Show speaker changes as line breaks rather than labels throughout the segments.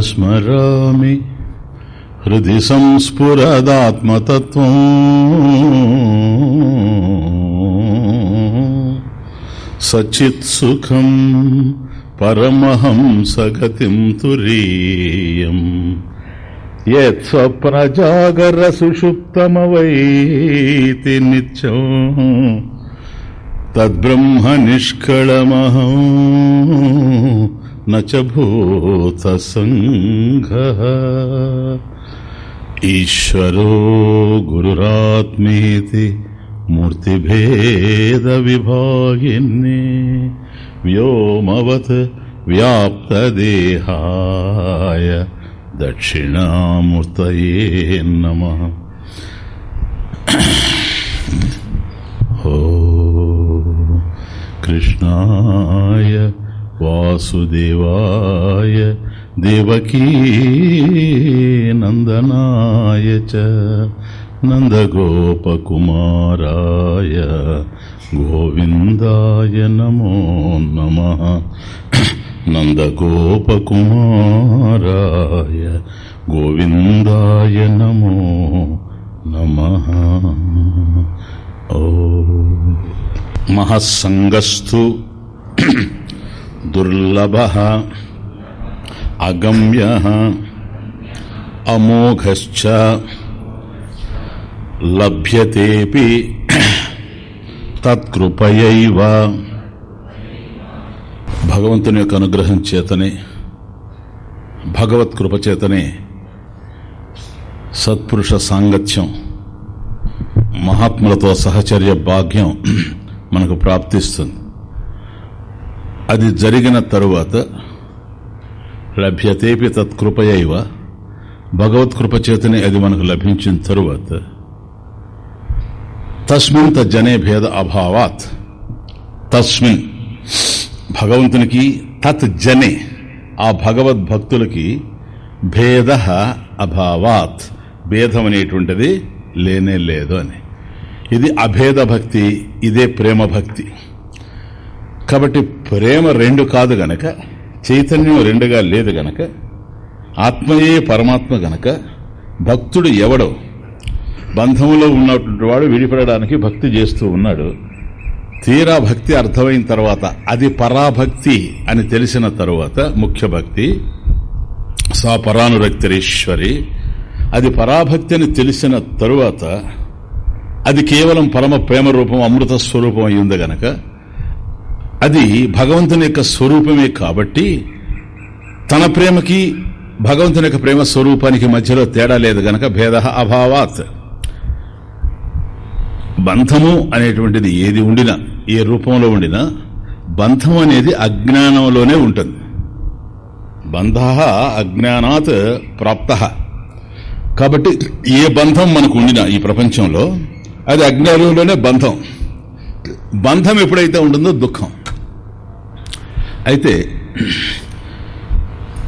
స్మరామి. హృది సంస్ఫురదాత్మతత్వం. సచిత్సుఖం పరమహంసగతిం తురీయం. యత్స్వప్నజాగర సుషుప్తమవైతి నిత్యం తద్బ్రహ్మ ఈశ్వరో గురురాత్మేతి మూర్తిభేద విభాగిన్నే వ్యోమవత్ వ్యాప్తదేహాయ దక్షిణామూర్తయే నమ ఓ కృష్ణాయ వాసుదేవాయ దేవకీ నందనాయ చ. నందగోపకుమారాయ గోవిందాయ నమో నమ. నందగోపకుమారాయ గోవిందాయ నమో నమ. ఓ. మహస్సంగస్థు దుర్లభ అగమ్య అమోఘశ్చ లభ్యతేపి తత్కృపయైవ భగవంతుని యొక్క అనుగ్రహం చేతనే భగవత్ కృప చేతనే సత్పురుష సాంగత్యం మహాత్ములతో సహచర్య భాగ్యం మనకు ప్రాప్తిస్తుంది. అది జరిగిన తరువాత లభ్యతేపి తత్కృపయైవ భగవత్కృప చేతనే అది మనకు లభించిన తరువాత తస్మిన్ తజ్జనే భేద అభావాత్. తస్మిన్ భగవంతునికి తత్ జనే ఆ భగవద్భక్తులకి భేద అభావాత్. భేదం అనేటువంటిది లేనే లేదు అని. ఇది అభేద భక్తి ఇదే ప్రేమ భక్తి. కాబట్టి ప్రేమ రెండు కాదు గనక చైతన్యం రెండుగా లేదు గనక ఆత్మయే పరమాత్మ గనక భక్తుడు ఎవడో బంధంలో ఉన్నటువంటి వాడు విడిపడడానికి భక్తి చేస్తూ ఉన్నాడు. తీరా భక్తి అర్థమైన తర్వాత అది పరాభక్తి అని తెలిసిన తరువాత ముఖ్య భక్తి సా పరానురక్తరీశ్వరి. అది పరాభక్తి అని తెలిసిన తరువాత అది కేవలం పరమ ప్రేమ రూపం అమృత స్వరూపం అయ్యింది గనక అది భగవంతుని యొక్క స్వరూపమే కాబట్టి తన ప్రేమకి భగవంతుని యొక్క ప్రేమ స్వరూపానికి మధ్యలో తేడా లేదు గనక భేద అభావాత్. బంధము అనేటువంటిది ఏది ఉండినా ఏ రూపంలో ఉండినా బంధం అనేది అజ్ఞానంలోనే ఉంటుంది. బంధ అజ్ఞానాత్ ప్రాప్త. కాబట్టి ఏ బంధం మనకు ఉండినా ఈ ప్రపంచంలో అది అజ్ఞానంలోనే బంధం. బంధం ఎప్పుడైతే ఉంటుందో దుఃఖం. అయితే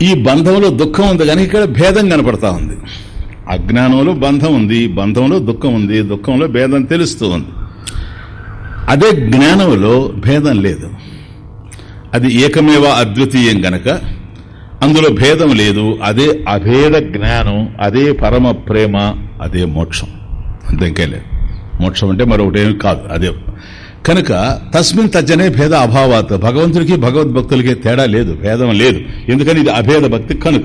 ఈ బంధంలో దుఃఖం ఉంది కానీ ఇక్కడ భేదం కనపడతా ఉంది. అజ్ఞానంలో బంధం ఉంది బంధంలో దుఃఖం ఉంది దుఃఖంలో భేదం తెలుస్తూ ఉంది. అదే జ్ఞానంలో భేదం లేదు. అది ఏకమేవ అద్వితీయం గనక అందులో భేదం లేదు అదే అభేద జ్ఞానం అదే పరమ ప్రేమ అదే మోక్షం. అంతే లేదు మోక్షం అంటే మరొకటి ఏమి కాదు అదే. కనుక తస్మిన్ తజ్జనే భేద అభావాత్. భగవంతుడికి భగవద్భక్తులకి తేడా లేదు భేదం లేదు. ఎందుకని ఇది అభేద భక్తి కనుక?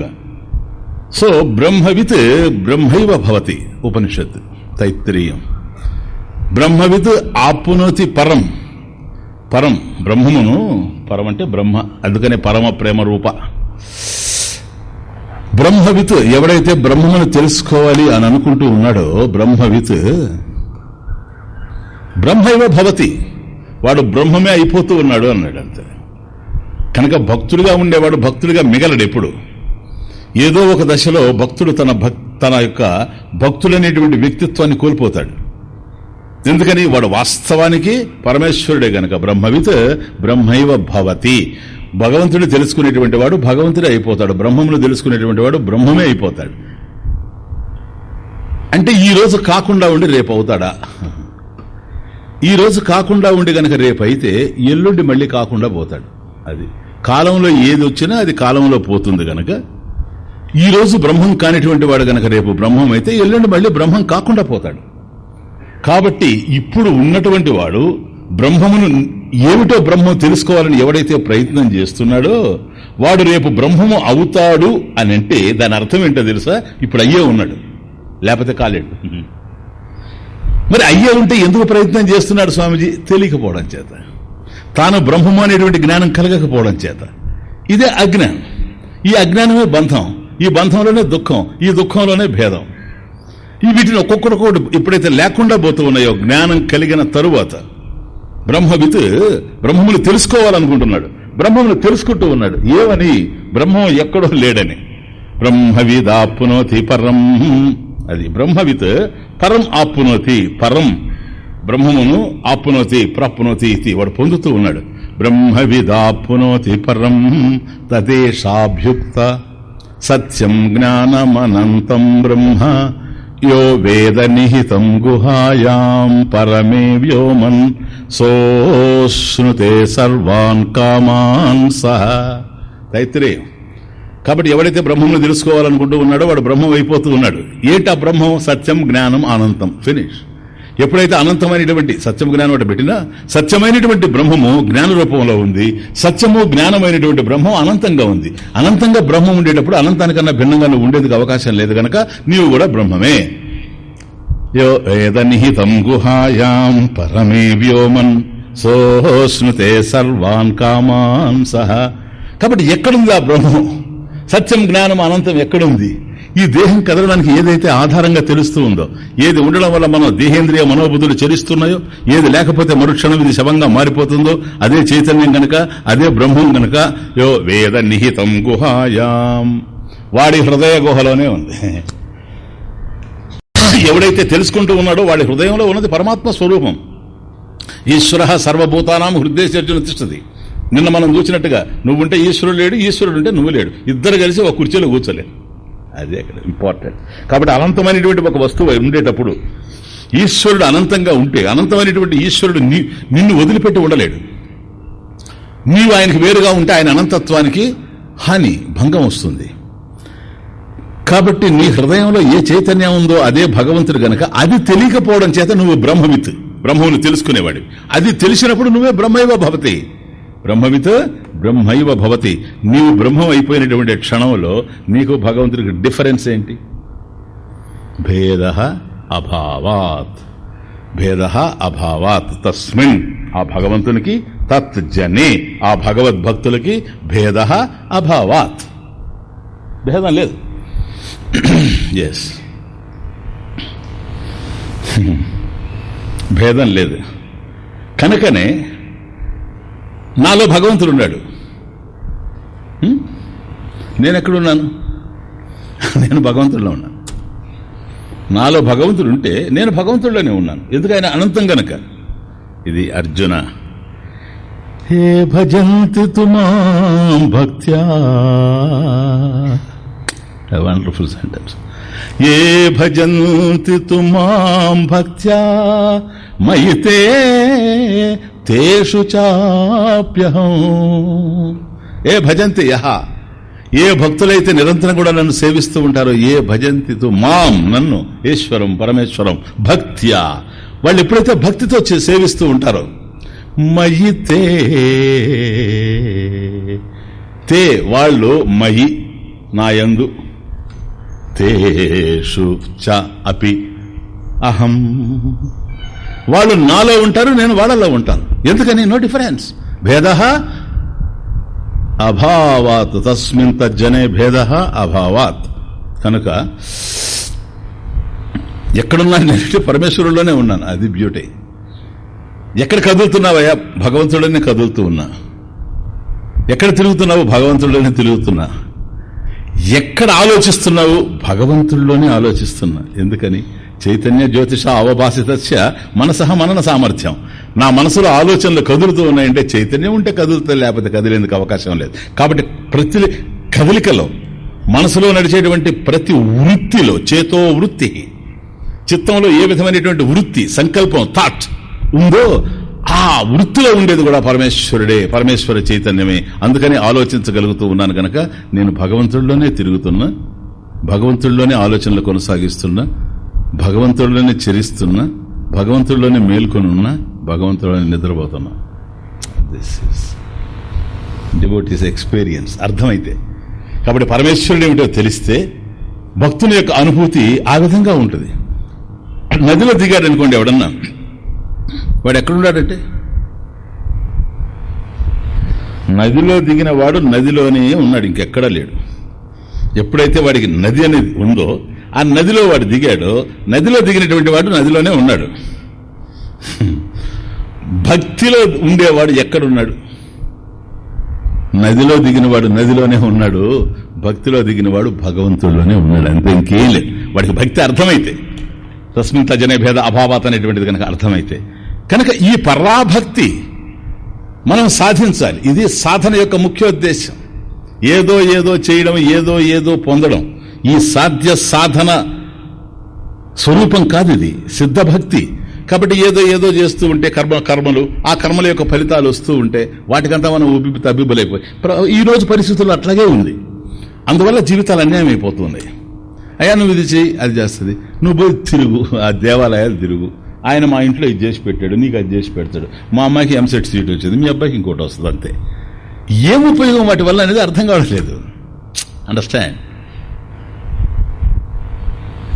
సో బ్రహ్మవిత్ బ్రహ్మైవ భవతి ఉపనిషత్ తైత్రీయం. బ్రహ్మవిత్ ఆపునోతి పరం. పరం బ్రహ్మమును పరం అంటే బ్రహ్మ అందుకనే పరమ ప్రేమ రూప. బ్రహ్మవిత్ ఎవడైతే బ్రహ్మమును తెలుసుకోవాలి అని అనుకుంటూ ఉన్నాడో బ్రహ్మవిత్ బ్రహ్మైవ భవతి. వాడు బ్రహ్మమే అయిపోతూ ఉన్నాడు అన్నాడు అంతే. కనుక భక్తుడిగా ఉండేవాడు భక్తుడిగా మిగలడు ఎప్పుడు. ఏదో ఒక దశలో భక్తుడు తన తన యొక్క భక్తులనేటువంటి వ్యక్తిత్వాన్ని కోల్పోతాడు. ఎందుకని వాడు వాస్తవానికి పరమేశ్వరుడే గనక. బ్రహ్మవిత్ బ్రహ్మైవ భవతి. భగవంతుడు తెలుసుకునేటువంటి వాడు భగవంతుడే అయిపోతాడు. బ్రహ్మమును తెలుసుకునేటువంటి వాడు బ్రహ్మమే అయిపోతాడు. అంటే ఈ రోజు కాకుండా ఉండి రేపు అవుతాడా? ఈ రోజు కాకుండా ఉండి గనక రేపు అయితే ఎల్లుండి మళ్ళీ కాకుండా పోతాడు. అది కాలంలో ఏది వచ్చినా అది కాలంలో పోతుంది గనక. ఈ రోజు బ్రహ్మం కానిటువంటి వాడు గనక రేపు బ్రహ్మం అయితే ఎల్లుండి మళ్ళీ బ్రహ్మం కాకుండా పోతాడు. కాబట్టి ఇప్పుడు ఉన్నటువంటి వాడు బ్రహ్మమును ఏమిటో బ్రహ్మం తెలుసుకోవాలని ఎవడైతే ప్రయత్నం చేస్తున్నాడో వాడు రేపు బ్రహ్మము అవుతాడు అని అంటే దాని అర్థం ఏంటో తెలుసా? ఇప్పుడు అయ్యే ఉన్నాడు. లేకపోతే కాలేడు. మరి అయ్యే ఉంటే ఎందుకు ప్రయత్నం చేస్తున్నాడు స్వామిజీ? తెలియకపోవడం చేత. తాను బ్రహ్మము అనేటువంటి జ్ఞానం కలగకపోవడం చేత. ఇదే అజ్ఞానం. ఈ అజ్ఞానమే బంధం. ఈ బంధంలోనే దుఃఖం. ఈ దుఃఖంలోనే భేదం. ఈ వీటిని ఒక్కొక్కటి ఎప్పుడైతే లేకుండా పోతూ ఉన్నాయో జ్ఞానం కలిగిన తరువాత బ్రహ్మవిత్ బ్రహ్మమును తెలుసుకోవాలనుకుంటున్నాడు. బ్రహ్మమును తెలుసుకుంటూ ఉన్నాడు. ఏమని? బ్రహ్మం ఎక్కడో లేడని. బ్రహ్మవిదాప్నోతి పరం. అది బ్రహ్మవిత్ పరం ఆప్నోతి పరం బ్రహ్మమును ఆప్నోతి ప్రాప్నోతి ఇది వాడు పొందుతూ ఉన్నాడు. బ్రహ్మవిదాప్నోతి పరం తదేశాభ్యుక్త సత్యం జ్ఞానమనంతం బ్రహ్మ యో వేద నిహితం గుహాయాం పరమే వ్యోమన్ సోశ్నుతే సర్వాన్ కామాన్ సహ. తైత్రేయం. కాబట్టి ఎవడైతే బ్రహ్మను తెలుసుకోవాలనుకుంటూ ఉన్నాడో వాడు బ్రహ్మం అయిపోతూ ఉన్నాడు. ఏటా బ్రహ్మం? సత్యం జ్ఞానం అనంతం. ఫినిష్ ఎప్పుడైతే అనంతమైనటువంటి సత్యం జ్ఞానం అంటే పెట్టినా సత్యమైనటువంటి బ్రహ్మము జ్ఞాన రూపంలో ఉంది. సత్యము జ్ఞానమైనటువంటి బ్రహ్మం అనంతంగా ఉంది. అనంతంగా బ్రహ్మం ఉండేటప్పుడు అనంతానికన్నా భిన్నంగా నువ్వు ఉండేందుకు అవకాశం లేదు గనక నీవు కూడా బ్రహ్మమే. యో వేద నిహితం గుహాయాం పరమే వ్యోమన్ సోస్నుతే సర్వాన్ కామాన్ సహ. కాబట్టి ఎక్కడుంది ఆ బ్రహ్మం? సత్యం జ్ఞానం అనంతం ఎక్కడుంది ఈ దేహం కదలడానికి ఏదైతే ఆధారంగా తెలుస్తూ ఉందో ఏది ఉండడం వల్ల మనం దేహేంద్రియ మనోబుద్ధులు చెరిస్తున్నాయో ఏది లేకపోతే మరుక్షణం ఇది శవంగా మారిపోతుందో అదే చైతన్యం గనక అదే బ్రహ్మం గనక యో వేద నిహితం గుహాయాం. వాడి హృదయ గుహలోనే ఉంది. ఎవడైతే తెలుసుకుంటూ ఉన్నాడో వాడి హృదయంలో ఉన్నది పరమాత్మ స్వరూపం. ఈశ్వర సర్వభూతానాం హృదయచర్చన తిష్టది నిన్న మనం చూసినట్టుగా నువ్వుంటే ఈశ్వరుడు లేడు ఈశ్వరుడు ఉంటే నువ్వు లేడు. ఇద్దరు కలిసి ఒక కుర్చీలో కూర్చోలేరు అదే ఇక్కడ ఇంపార్టెంట్. కాబట్టి అనంతమైనటువంటి ఒక వస్తువు ఉండేటప్పుడు ఈశ్వరుడు అనంతంగా ఉంటే అనంతమైనటువంటి ఈశ్వరుడు నిన్ను వదిలిపెట్టి ఉండలేడు. నీవు ఆయనకి వేరుగా ఉంటే ఆయన అనంతత్వానికి హాని భంగం వస్తుంది. కాబట్టి నీ హృదయంలో ఏ చైతన్యం ఉందో అదే భగవంతుడు గనక అది తెలియకపోవడం చేత నువ్వు బ్రహ్మవిత్ బ్రహ్మమును తెలుసుకునేవాడివి. అది తెలిసినప్పుడు నువ్వే బ్రహ్మైవ భవతి. బ్రహ్మవిత్ బ్రహ్మైవ భవతి. నీవు బ్రహ్మం అయిపోయినటువంటి క్షణంలో నీకు భగవంతుడికి డిఫరెన్స్ ఏంటి? భేద అభావాత్. భేద అభావాత్. తస్మిన్. ఆ భగవంతునికి తత్ జనే ఆ భగవద్భక్తులకి భేద అభావాత్. భేదం లేదు. ఎస్ భేదం లేదు. కనుకనే నాలో భగవంతుడు ఉన్నాడు నేను ఎక్కడున్నాను నేను భగవంతుడిలో ఉన్నాను. నాలో భగవంతుడు ఉంటే నేను భగవంతుడిలోనే ఉన్నాను. ఎందుకు ఆయన అనంతం గనక. ఇది అర్జున. హే భజంతి తుమా భక్త్యా. వండర్ఫుల్ సెంటెన్స్ ఏ భజంతి తుమాం భక్త్యా మయితే తేషు చాప్యహం ఏ భజంతి యహ? ఏ భక్తులైతే నిరంతరం కూడా నన్ను సేవిస్తూ ఉంటారో ఏ భజంతి మాం నన్ను ఈశ్వరం పరమేశ్వరం భక్త్యా. వాళ్ళు ఎప్పుడైతే భక్తితో సేవిస్తూ ఉంటారో మయితే తే వాళ్ళు మయి నాయందు తేషు చ అపి అహం. వాళ్ళు నాలో ఉంటారు నేను వాళ్ళలో ఉంటాను. ఎందుకని? నో డిఫరెన్స్ భేద అభావాత్. తస్మిన్ తజ్జనే భేద అభావాత్. కనుక ఎక్కడున్నాను నేను పరమేశ్వరుల్లోనే ఉన్నాను. అది బ్యూటీ ఎక్కడ కదులుతున్నావయ్యా? భగవంతుడని కదులుతూ ఉన్నా. ఎక్కడ తిరుగుతున్నావు? భగవంతుడిలోనే తిరుగుతున్నా. ఎక్కడ ఆలోచిస్తున్నావు? భగవంతుడిలోనే ఆలోచిస్తున్నా. ఎందుకని? చైతన్య జ్యోతిష అవభాషిత మనసహ మనన సామర్థ్యం. నా మనసులో ఆలోచనలు కదులుతూ ఉన్నాయంటే చైతన్యం ఉంటే కదులుతుంది లేకపోతే కదిలేందుకు అవకాశం లేదు. కాబట్టి ప్రతి కదలికలో మనసులో నడిచేటువంటి ప్రతి వృత్తిలో చేతో వృత్తి చిత్తంలో ఏ విధమైనటువంటి వృత్తి సంకల్పం థాట్ ఉందో ఆ వృత్తిలో ఉండేది కూడా పరమేశ్వరుడే పరమేశ్వర చైతన్యమే. అందుకని ఆలోచించగలుగుతూ ఉన్నాను గనక నేను భగవంతుడిలోనే తిరుగుతున్నా భగవంతుడిలోనే ఆలోచనలు కొనసాగిస్తున్నా భగవంతుడిలోనే చెరిస్తున్నా భగవంతుడిలోనే మేల్కొని ఉన్నా భగవంతుడిలోనే నిద్రపోతున్నా. దిస్ ఇస్ డివోటీస్ ఎక్స్పీరియన్స్ అర్థమైతే. కాబట్టి పరమేశ్వరుడు ఏమిటో తెలిస్తే భక్తుని యొక్క అనుభూతి ఆ విధంగా ఉంటుంది. నదిలో దిగాడు అనుకోండి ఎవడన్నా. వాడు ఎక్కడున్నాడంటే నదిలో దిగిన వాడు నదిలోనే ఉన్నాడు ఇంకెక్కడా లేడు. ఎప్పుడైతే వాడికి నది అనేది ఉందో ఆ నదిలో వాడు దిగాడు. నదిలో దిగినటువంటి వాడు నదిలోనే ఉన్నాడు. భక్తిలో ఉండేవాడు ఎక్కడున్నాడు? నదిలో దిగినవాడు నదిలోనే ఉన్నాడు. భక్తిలో దిగినవాడు భగవంతుడిలోనే ఉన్నాడు. అంతే ఇంకేం లేదు. వాడికి భక్తి అర్థమైతే. తస్మిన్ జనభేద భేద అభావాత్ అనేటువంటిది కనుక అర్థమైతే. కనుక ఈ పరాభక్తి మనం సాధించాలి. ఇది సాధన యొక్క ముఖ్యోద్దేశం. ఏదో ఏదో చేయడం ఏదో ఏదో పొందడం. ఈ సాధ్య సాధన స్వరూపం కాదు ఇది సిద్ధభక్తి. కాబట్టి ఏదో ఏదో చేస్తూ ఉంటే కర్మ కర్మలు ఆ కర్మల యొక్క ఫలితాలు వస్తూ ఉంటే వాటికంతా మనం ఉబ్బి తబ్బిబ్బలేకపోయి ఈ రోజు పరిస్థితుల్లో అట్లాగే ఉంది. అందువల్ల జీవితాలు అన్యాయం అయిపోతుంది అయ్యా నువ్వు ఇది చేయి అది చేస్తుంది. నువ్వు పోయి తిరుగు ఆ దేవాలయాలు తిరుగు. ఆయన మా ఇంట్లో ఇది చేసి పెట్టాడు నీకు అది చేసి పెడతాడు. మా అమ్మాయికి ఎంసెట్ సీట్ వచ్చింది మీ అబ్బాయికి ఇంకోటి వస్తుంది అంతే ఏం ఉపయోగం వాటి వల్ల అనేది అర్థం కావట్లేదు. అండర్స్టాండ్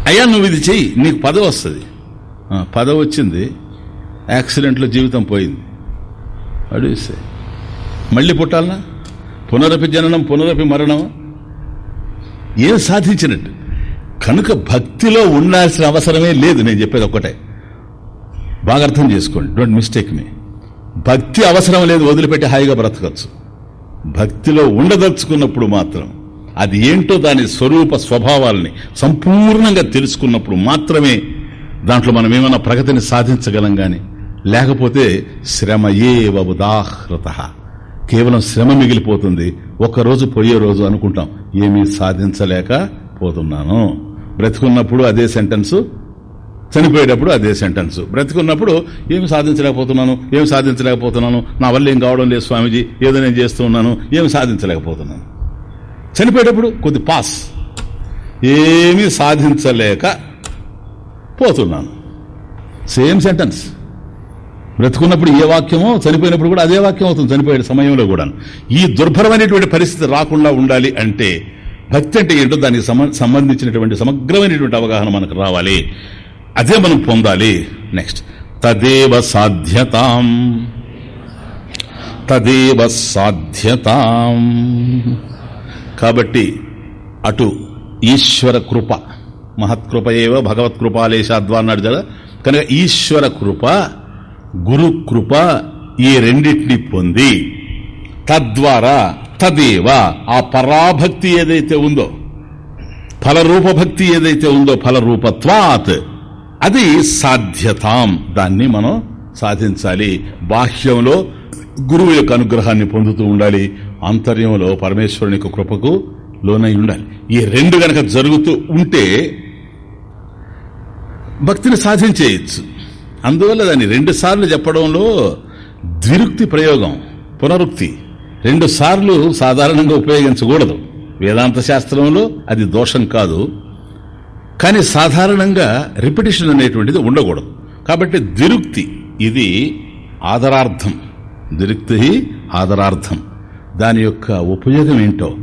అయ్యా నువ్వు ఇది చెయ్యి. నీకు పదవి వస్తుంది. పదవి వచ్చింది. యాక్సిడెంట్లో జీవితం పోయింది. అడిగిస్తే మళ్ళీ పుట్టాలనా? పునరపి జననం పునరపి మరణం? ఏం సాధించినట్టు? కనుక భక్తిలో ఉండాల్సిన అవసరమే లేదు. నేను చెప్పేది ఒక్కటే. బాగా అర్థం చేసుకోండి. డోంట్ మిస్టేక్ మీ భక్తి అవసరం లేదు. వదిలిపెట్టి హాయిగా బ్రతకచ్చు. భక్తిలో ఉండదలుచుకున్నప్పుడు మాత్రం అది ఏంటో దాని స్వరూప స్వభావాల్ని సంపూర్ణంగా తెలుసుకున్నప్పుడు మాత్రమే దాంట్లో మనం ఏమైనా ప్రగతిని సాధించగలం కానీ లేకపోతే శ్రమ ఏవ ఉదాహృత. కేవలం శ్రమ మిగిలిపోతుంది. ఒక్కరోజు పోయే రోజు అనుకుంటాం ఏమీ సాధించలేకపోతున్నాను బ్రతికున్నప్పుడు అదే సెంటెన్సు చనిపోయేటప్పుడు అదే సెంటెన్స్. బ్రతికున్నప్పుడు ఏమి సాధించలేకపోతున్నాను ఏమి సాధించలేకపోతున్నాను నా వల్ల ఏం కావడం లేదు స్వామీజీ ఏదో నేను చేస్తూ ఉన్నాను ఏమి సాధించలేకపోతున్నాను. చనిపోయేటప్పుడు కొద్ది పాస్. ఏమీ సాధించలేక పోతున్నాను. Same sentence. బ్రతుకున్నప్పుడు ఏ వాక్యమో చనిపోయినప్పుడు కూడా అదే వాక్యం అవుతుంది చనిపోయే సమయంలో కూడా ఈ దుర్భరమైనటువంటి పరిస్థితి రాకుండా ఉండాలి అంటే భక్తి అంటే ఏంటో దానికి సంబంధించినటువంటి సమగ్రమైనటువంటి అవగాహన మనకు రావాలి. అదే మనం పొందాలి. నెక్స్ట్. తదేవ సాధ్యతాం. తదేవ సాధ్యతాం. కాబట్టి అటు ఈశ్వర కృప మహత్కృప ఏవ భగవత్కృపాలేశాద్వా అన్నాడు కదా. కనుక ఈశ్వర కృప గురు కృప ఈ రెండింటిని పొంది తద్వారా తదేవ ఆ పరాభక్తి ఏదైతే ఉందో ఫలరూపభక్తి ఏదైతే ఉందో ఫలరూపత్వాత్ అది సాధ్యతాం. దాన్ని మనం సాధించాలి. బాహ్యంలో గురువు యొక్క అనుగ్రహాన్ని పొందుతూ ఉండాలి. ఆంతర్యంలో పరమేశ్వరుని యొక్క కృపకు లోనై ఉండాలి. ఈ రెండు గనక జరుగుతూ ఉంటే భక్తిని సాధించేయచ్చు. అందువల్ల దాన్ని రెండు సార్లు చెప్పడంలో ద్విరుక్తి ప్రయోగం పునరుక్తి. రెండు సార్లు సాధారణంగా ఉపయోగించకూడదు. వేదాంత శాస్త్రంలో అది దోషం కాదు. కానీ సాధారణంగా రిపిటేషన్ అనేటువంటిది ఉండకూడదు. కాబట్టి ద్విరుక్తి ఇది ఆదరార్థం. ద్విరుక్తి ఆదరార్థం. దాని యొక్క ఉపయోగం ఏంటో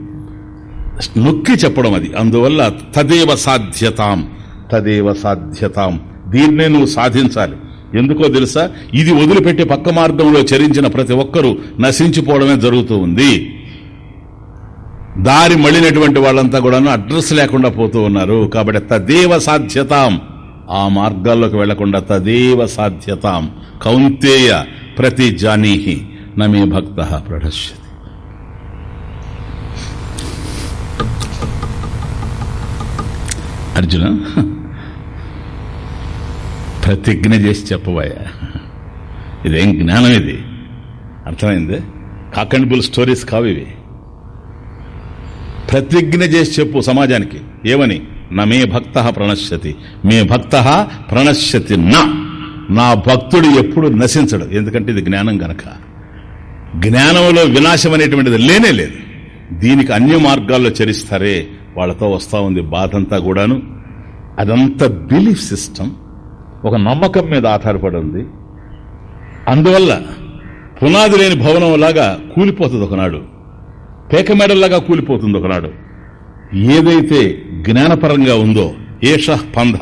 నొక్కి చెప్పడం అది. అందువల్ల తదేవ సాధ్యతాం తదేవ సాధ్యతాం. దీన్నే నువ్వు సాధించాలి. ఎందుకో తెలుసా? ఇది వదిలిపెట్టి పక్క మార్గంలో చరించిన ప్రతి ఒక్కరూ నశించిపోవడమే జరుగుతూ ఉంది. దారి మళ్ళినటువంటి వాళ్ళంతా కూడాను అడ్రస్ లేకుండా పోతూ ఉన్నారు. కాబట్టి తదేవ సాధ్యతాం. ఆ మార్గాల్లోకి వెళ్ళకుండా తదేవ సాధ్యతాం. కౌంతేయ ప్రతి జానీహి నమే భక్త ప్రదశ్యతి. అర్జున ప్రతిజ్ఞ చేసి చెప్పబోయా. ఇదేం జ్ఞానం ఇది? అర్థమైంది? కాకండిబుల్ స్టోరీస్ కావు ఇవి. ప్రతిజ్ఞ చేసి చెప్పు సమాజానికి. ఏమని? నా మే భక్త ప్రణశ్యతి. మే భక్త ప్రణశ్యతి నా. నా భక్తుడు ఎప్పుడు నశించడు. ఎందుకంటే ఇది జ్ఞానం గనక. జ్ఞానంలో వినాశం అనేటువంటిది లేనే లేదు. దీనికి అన్య మార్గాల్లో చరిస్తారే వాళ్ళతో వస్తూ ఉంది బాధ అంతా కూడాను. అదంతా బిలీఫ్ సిస్టమ్. ఒక నమ్మకం మీద ఆధారపడి ఉంది. అందువల్ల పునాది లేని భవనంలాగా కూలిపోతుంది ఒకనాడు. పేకమేడల్లాగా కూలిపోతుంది ఒకనాడు. ఏదైతే జ్ఞానపరంగా ఉందో ఏష పంధ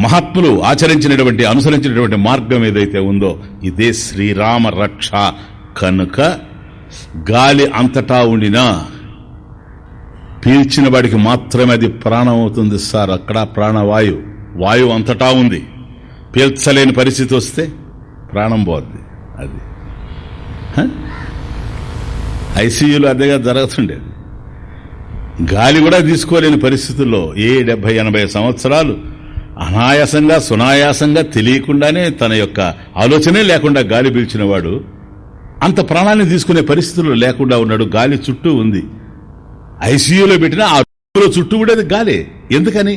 మహాత్ములు ఆచరించినటువంటి అనుసరించినటువంటి మార్గం ఏదైతే ఉందో ఇదే శ్రీరామ రక్ష. కనుక గాలి అంతటా ఉండినా పీల్చిన వాడికి మాత్రమే అది ప్రాణం అవుతుంది సార్. అక్కడ ప్రాణవాయు వాయువు అంతటా ఉంది. పీల్చలేని పరిస్థితి వస్తే ప్రాణం పోద్ది. అది. ఐసీయూలో అదేగా జరుగుతుండేది గాలి కూడా తీసుకోలేని పరిస్థితుల్లో ఏ డెబ్బై ఎనభై సంవత్సరాలు అనాయాసంగా సునాయాసంగా తెలియకుండానే తన యొక్క ఆలోచనే లేకుండా గాలి పీల్చిన వాడు అంత ప్రాణాన్ని తీసుకునే పరిస్థితుల్లో లేకుండా ఉన్నాడు. గాలి చుట్టూ ఉంది. ఐసీయూలో పెట్టిన ఆ చుట్టూ ఉండేది గాలి. ఎందుకని?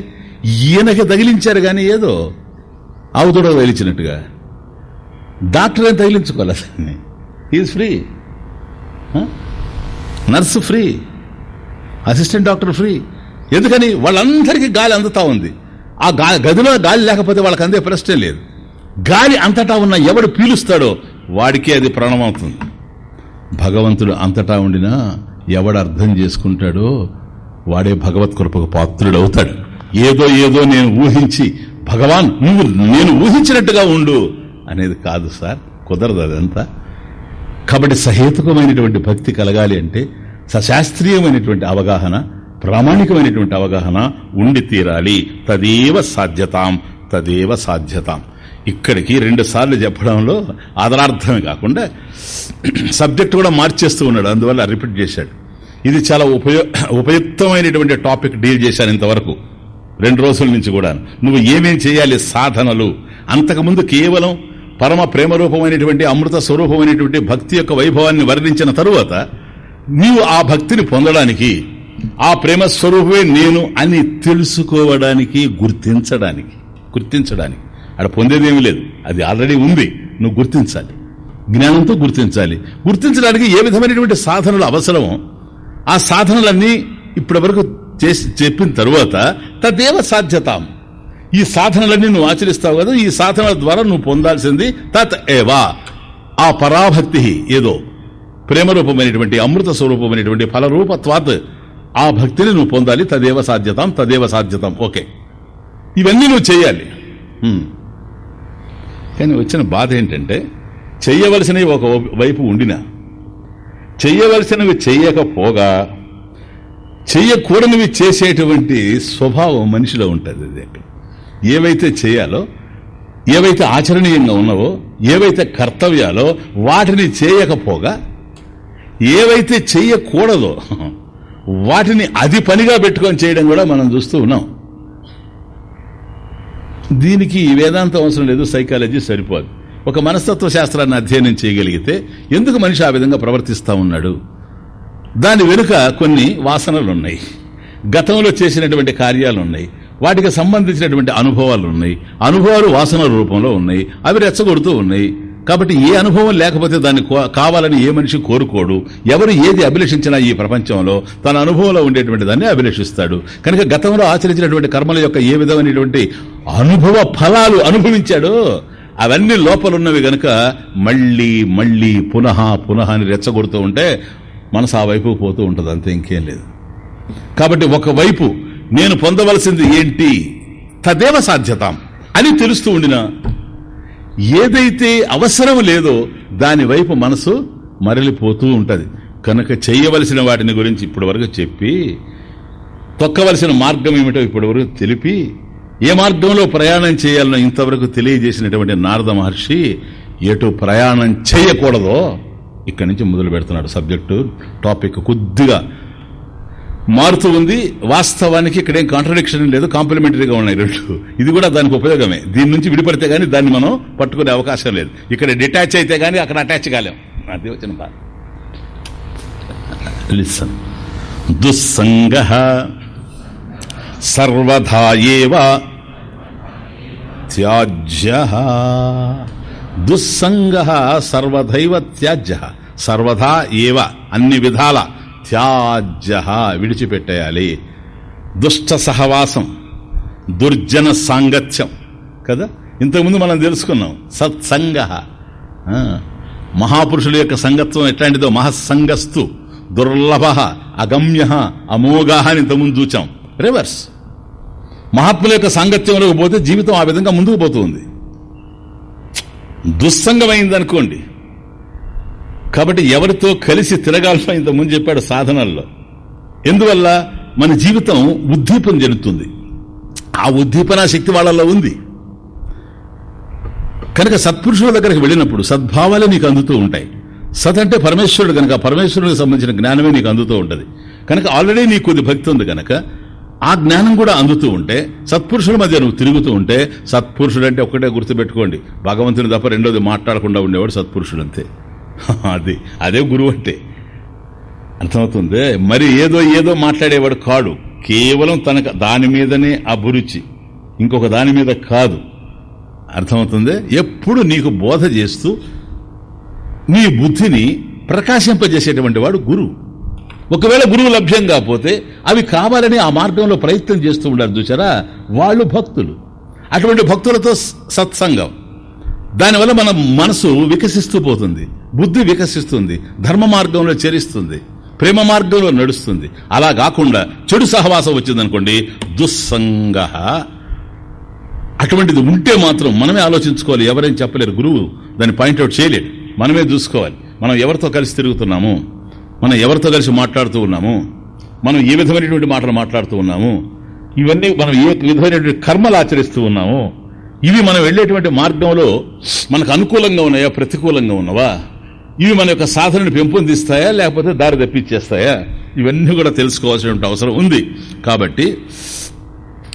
ఈయనకి తగిలించారు కానీ ఏదో ఆవుదూడ తగిలించినట్టుగా. డాక్టర్ ఏం తగిలించుకోవాలి is free nurse free assistant doctor free ఎందుకని? వాళ్ళందరికీ గాలి అందుతా ఉంది. ఆ గదిలో గాలి లేకపోతే వాళ్ళకి అందే ప్రశ్నే లేదు. గాలి అంతటా ఉన్న ఎవడు పీలుస్తాడో వాడికే అది ప్రాణమవుతుంది భగవంతుడు అంతటా ఉండినా ఎవడు అర్థం చేసుకుంటాడో వాడే భగవత్ కృపకు పాత్రుడు అవుతాడు ఏదో ఏదో నేను ఊహించి భగవాన్ నువ్వు నేను ఊహించినట్టుగా ఉండు అనేది కాదు సార్ కుదరదు అదంతా. కాబట్టి సహేతుకమైనటువంటి భక్తి కలగాలి అంటే సశాస్త్రీయమైనటువంటి అవగాహన ప్రామాణికమైనటువంటి అవగాహన ఉండి తీరాలి. తదేవ సాధ్యతాం తదేవ సాధ్యతాం. ఇక్కడికి రెండు సార్లు చెప్పడంలో అదనార్థమే కాకుండా సబ్జెక్ట్ కూడా మార్చేస్తూ ఉన్నాడు. అందువల్ల రిపీట్ చేశాడు. ఇది చాలా ఉపయో ఉపయుక్తమైనటువంటి టాపిక్ డీల్ చేశాను ఇంతవరకు. రెండు రోజుల నుంచి కూడా నువ్వు ఏమేం చేయాలి సాధనలు? అంతకుముందు కేవలం పరమ ప్రేమరూపమైనటువంటి అమృత స్వరూపమైనటువంటి భక్తి యొక్క వైభవాన్ని వర్ణించిన తరువాత నీవు ఆ భక్తిని పొందడానికి ఆ ప్రేమ స్వరూపమే నేను అని తెలుసుకోవడానికి గుర్తించడానికి గుర్తించడానికి. అక్కడ పొందేదేమీ లేదు. అది ఆల్రెడీ ఉంది. నువ్వు గుర్తించాలి. జ్ఞానంతో గుర్తించాలి. గుర్తించడానికి ఏ విధమైనటువంటి సాధనలు అవసరమో ఆ సాధనలన్నీ ఇప్పటి వరకు చేసి చెప్పిన తరువాత తదేవ సాధ్యతాం. ఈ సాధనలన్నీ నువ్వు ఆచరిస్తావు కదా ఈ సాధనల ద్వారా నువ్వు పొందాల్సింది తత్ ఏవా. ఆ పరాభక్తి ఏదో ప్రేమరూపమైనటువంటి అమృత స్వరూపమైనటువంటి ఫలరూపత్వాత్. ఆ భక్తిని నువ్వు పొందాలి. తదేవ సాధ్యతాం తదేవ సాధ్యతాం. ఓకే. ఇవన్నీ నువ్వు చేయాలి. కానీ వచ్చిన బాధ ఏంటంటే చెయ్యవలసినవి ఒక వైపు ఉండినా చెయ్యవలసినవి చెయ్యకపోగా చెయ్యకూడనివి చేసేటువంటి స్వభావం మనిషిలో ఉంటుంది అది ఏవైతే చేయాలో ఏవైతే ఆచరణీయంగా ఉన్నావో ఏవైతే కర్తవ్యాలో వాటిని చేయకపోగా ఏవైతే చెయ్యకూడదో వాటిని అది పనిగా పెట్టుకొని చేయడం కూడా మనం చూస్తూ ఉన్నాం. దీనికి వేదాంతం అవసరం లేదు సైకాలజీ సరిపోదు. ఒక మనస్తత్వ శాస్త్రాన్ని అధ్యయనం చేయగలిగితే ఎందుకు మనిషి ఆ విధంగా ప్రవర్తిస్తూ ఉన్నాడు? దాని వెనుక కొన్ని వాసనలు ఉన్నాయి గతంలో చేసినటువంటి కార్యాలు ఉన్నాయి వాటికి సంబంధించినటువంటి అనుభవాలు ఉన్నాయి అనుభవాలు వాసనల రూపంలో ఉన్నాయి. అవి రెచ్చగొడుతూ ఉన్నాయి. కాబట్టి ఏ అనుభవం లేకపోతే దాన్ని కావాలని ఏ మనిషి కోరుకోడు. ఎవరు ఏది అభిలషించినా ఈ ప్రపంచంలో తన అనుభవంలో ఉండేటువంటి దాన్ని అభిలషిస్తాడు. కనుక గతంలో ఆచరించినటువంటి కర్మల యొక్క ఏ విధమైనటువంటి అనుభవ ఫలాలు అనుభవించాడు అవన్నీ లోపలున్నవి గనక మళ్ళీ మళ్ళీ పునః పునః అని రెచ్చగొడుతూ ఉంటే మనసు ఆ వైపు పోతూ ఉంటుంది అంతే ఇంకేం లేదు. కాబట్టి ఒకవైపు నేను పొందవలసింది ఏంటి? తదేవ సాధ్యతాం అని తెలుస్తూ ఉండినా ఏదైతే అవసరం లేదో దాని వైపు మనసు మరలిపోతూ ఉంటుంది. కనుక చేయవలసిన వాటిని గురించి ఇప్పటి వరకు చెప్పి తొక్కవలసిన మార్గం ఏమిటో ఇప్పటి వరకు తెలిపి ఏ మార్గంలో ప్రయాణం చేయాలనో ఇంతవరకు తెలియజేసినటువంటి నారద మహర్షి ఎటు ప్రయాణం చేయకూడదో ఇక్కడి నుంచి మొదలు పెడుతున్నాడు. సబ్జెక్టు టాపిక్ కొద్దిగా మారుతూ ఉంది. వాస్తవానికి ఇక్కడ ఏం కాంట్రడిక్షన్ లేదు. కాంప్లిమెంటరీగా ఉన్నాయి రెండు. ఇది కూడా దానికి ఉపయోగమే. దీని నుంచి విడిపడితే గానీ దాన్ని మనం పట్టుకునే అవకాశం లేదు. ఇక్కడ డిటాచ్ అయితే గానీ అక్కడ అటాచ్ కాలేం. అది వచ్చిన బాధ. లిసన్ దుస్సంగ త్యాజ్య. దుస్సంగ సర్వధైవ త్యాజ్య. సర్వధా ఏవ అన్ని విధాల త్యాజ్య విడిచిపెట్టేయాలి. దుష్ట సహవాసం దుర్జన సాంగత్యం కదా? ఇంతకుముందు మనం తెలుసుకున్నాం సత్సంగ మహాపురుషుల యొక్క సంగత్వం ఎట్లాంటిదో మహస్సంగస్తు దుర్లభ అగమ్య అమోఘ అని ఇంతకుముందు చూచాం. రివర్స్. మహాత్ముల యొక్క సాంగత్యంలోకి పోతే జీవితం ఆ విధంగా ముందుకు పోతుంది. దుస్సంగమైంది అనుకోండి కాబట్టి ఎవరితో కలిసి తిరగాల్సిన ఇంతకుముందు ముందు చెప్పాడు సాధనల్లో. ఎందువల్ల? మన జీవితం ఉద్దీపన జరుగుతుంది. ఆ ఉద్దీపన శక్తి వాళ్ళల్లో ఉంది. కనుక సత్పురుషుల దగ్గరికి వెళ్ళినప్పుడు సద్భావాలే నీకు అందుతూ ఉంటాయి. సత్ అంటే పరమేశ్వరుడు కనుక పరమేశ్వరుడికి సంబంధించిన జ్ఞానమే నీకు అందుతూ ఉంటుంది. కనుక ఆల్రెడీ నీకు కొద్ది భక్తి ఉంది కనుక ఆ జ్ఞానం కూడా అందుతూ ఉంటే సత్పురుషుల మధ్య నువ్వు తిరుగుతూ ఉంటే సత్పురుషుడు అంటే ఒక్కటే గుర్తుపెట్టుకోండి. భగవంతుని తప్ప రెండోది మాట్లాడకుండా ఉండేవాడు సత్పురుషుడు అంతే అది అదే గురువు అంటే. అర్థమవుతుంది? మరి ఏదో ఏదో మాట్లాడేవాడు కాడు. కేవలం తనకు దాని మీదనే అభిరుచి ఇంకొక దాని మీద కాదు. అర్థమవుతుంది? ఎప్పుడు నీకు బోధ చేస్తూ నీ బుద్ధిని ప్రకాశింపజేసేటువంటి వాడు గురువు. ఒకవేళ గురువు లభ్యం కాకపోతే అవి కావాలని ఆ మార్గంలో ప్రయత్నం చేస్తూ ఉండాలి చూసారా వాళ్ళు భక్తులు. అటువంటి భక్తులతో సత్సంగం. దానివల్ల మన మనసు వికసిస్తూ పోతుంది. బుద్ధి వికసిస్తుంది ధర్మ మార్గంలో చేరిస్తుంది ప్రేమ మార్గంలో నడుస్తుంది. అలా కాకుండా చెడు సహవాసం వచ్చిందనుకోండి దుస్సంగ అటువంటిది ఉంటే మాత్రం మనమే ఆలోచించుకోవాలి ఎవరైనా చెప్పలేరు. గురువు దాన్ని పాయింట్అవుట్ చేయలేడు. మనమే చూసుకోవాలి. మనం ఎవరితో కలిసి తిరుగుతున్నాము? మనం ఎవరితో కలిసి మాట్లాడుతూ ఉన్నాము? మనం ఏ విధమైనటువంటి మాటలు మాట్లాడుతూ ఉన్నాము? ఇవన్నీ మనం ఏ విధమైనటువంటి కర్మలు ఆచరిస్తూ ఉన్నాము? ఇవి మనం వెళ్ళేటువంటి మార్గంలో మనకు అనుకూలంగా ఉన్నాయా ప్రతికూలంగా ఉన్నవా? ఇవి మన యొక్క సాధనను పెంపొందిస్తాయా లేకపోతే దారి తప్పించేస్తాయా? ఇవన్నీ కూడా తెలుసుకోవాల్సిన అవసరం ఉంది. కాబట్టి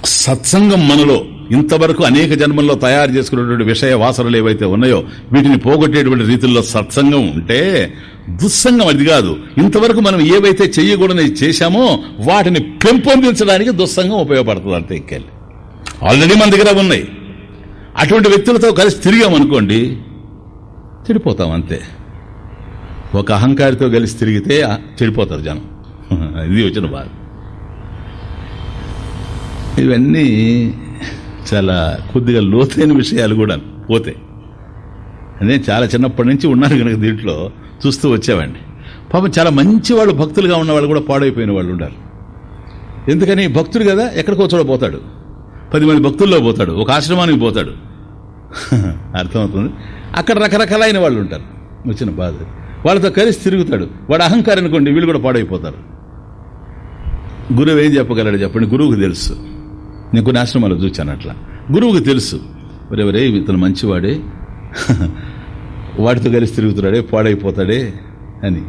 సత్సంగం మనలో ఇంతవరకు అనేక జన్మల్లో తయారు చేసుకున్నటువంటి విషయ వాసనలు ఏవైతే ఉన్నాయో వీటిని పోగొట్టేటువంటి రీతిలో సత్సంగం ఉంటే దుస్సంగం అది కాదు. ఇంతవరకు మనం ఏవైతే చెయ్యకూడని చేశామో వాటిని పెంపొందించడానికి దుస్సంగం ఉపయోగపడుతుంది అంతే ఇంకెళ్ళి. ఆల్రెడీ మన దగ్గర ఉన్నాయి. అటువంటి వ్యక్తులతో కలిసి తిరిగామనుకోండి చెడిపోతాం అంతే. ఒక అహంకారితో కలిసి తిరిగితే చెడిపోతారు జనం. ఇది వచ్చిన బాధ. ఇవన్నీ చాలా కొద్దిగా లోతైన విషయాలు కూడా పోతే అదే చాలా చిన్నప్పటి నుంచి ఉన్నారు కనుక దీంట్లో చూస్తూ వచ్చామండి. పాపం చాలా మంచి వాళ్ళు భక్తులుగా ఉన్న వాళ్ళు కూడా పాడైపోయిన వాళ్ళు ఉన్నారు ఎందుకని? భక్తుడు కదా ఎక్కడికో చోట పోతాడు. పది మంది భక్తుల్లో పోతాడు ఒక ఆశ్రమానికి పోతాడు. అర్థమవుతుంది? అక్కడ రకరకాలైన వాళ్ళు ఉంటారు. వచ్చిన బాధ. వాళ్ళతో కలిసి తిరుగుతాడు. వాడు అహంకారం అనుకోండి వీళ్ళు కూడా పాడైపోతారు. గురువు ఏం చెప్పగలడు చెప్పండి? గురువుకు తెలుసు. నేను కొన్ని ఆశ్రమాలు చూచాను అట్లా. గురువుకు తెలుసు. ఎవరే ఇతను మంచివాడే. వాడితో కలిసి తిరుగుతున్నాడే పాడైపోతాడే అని.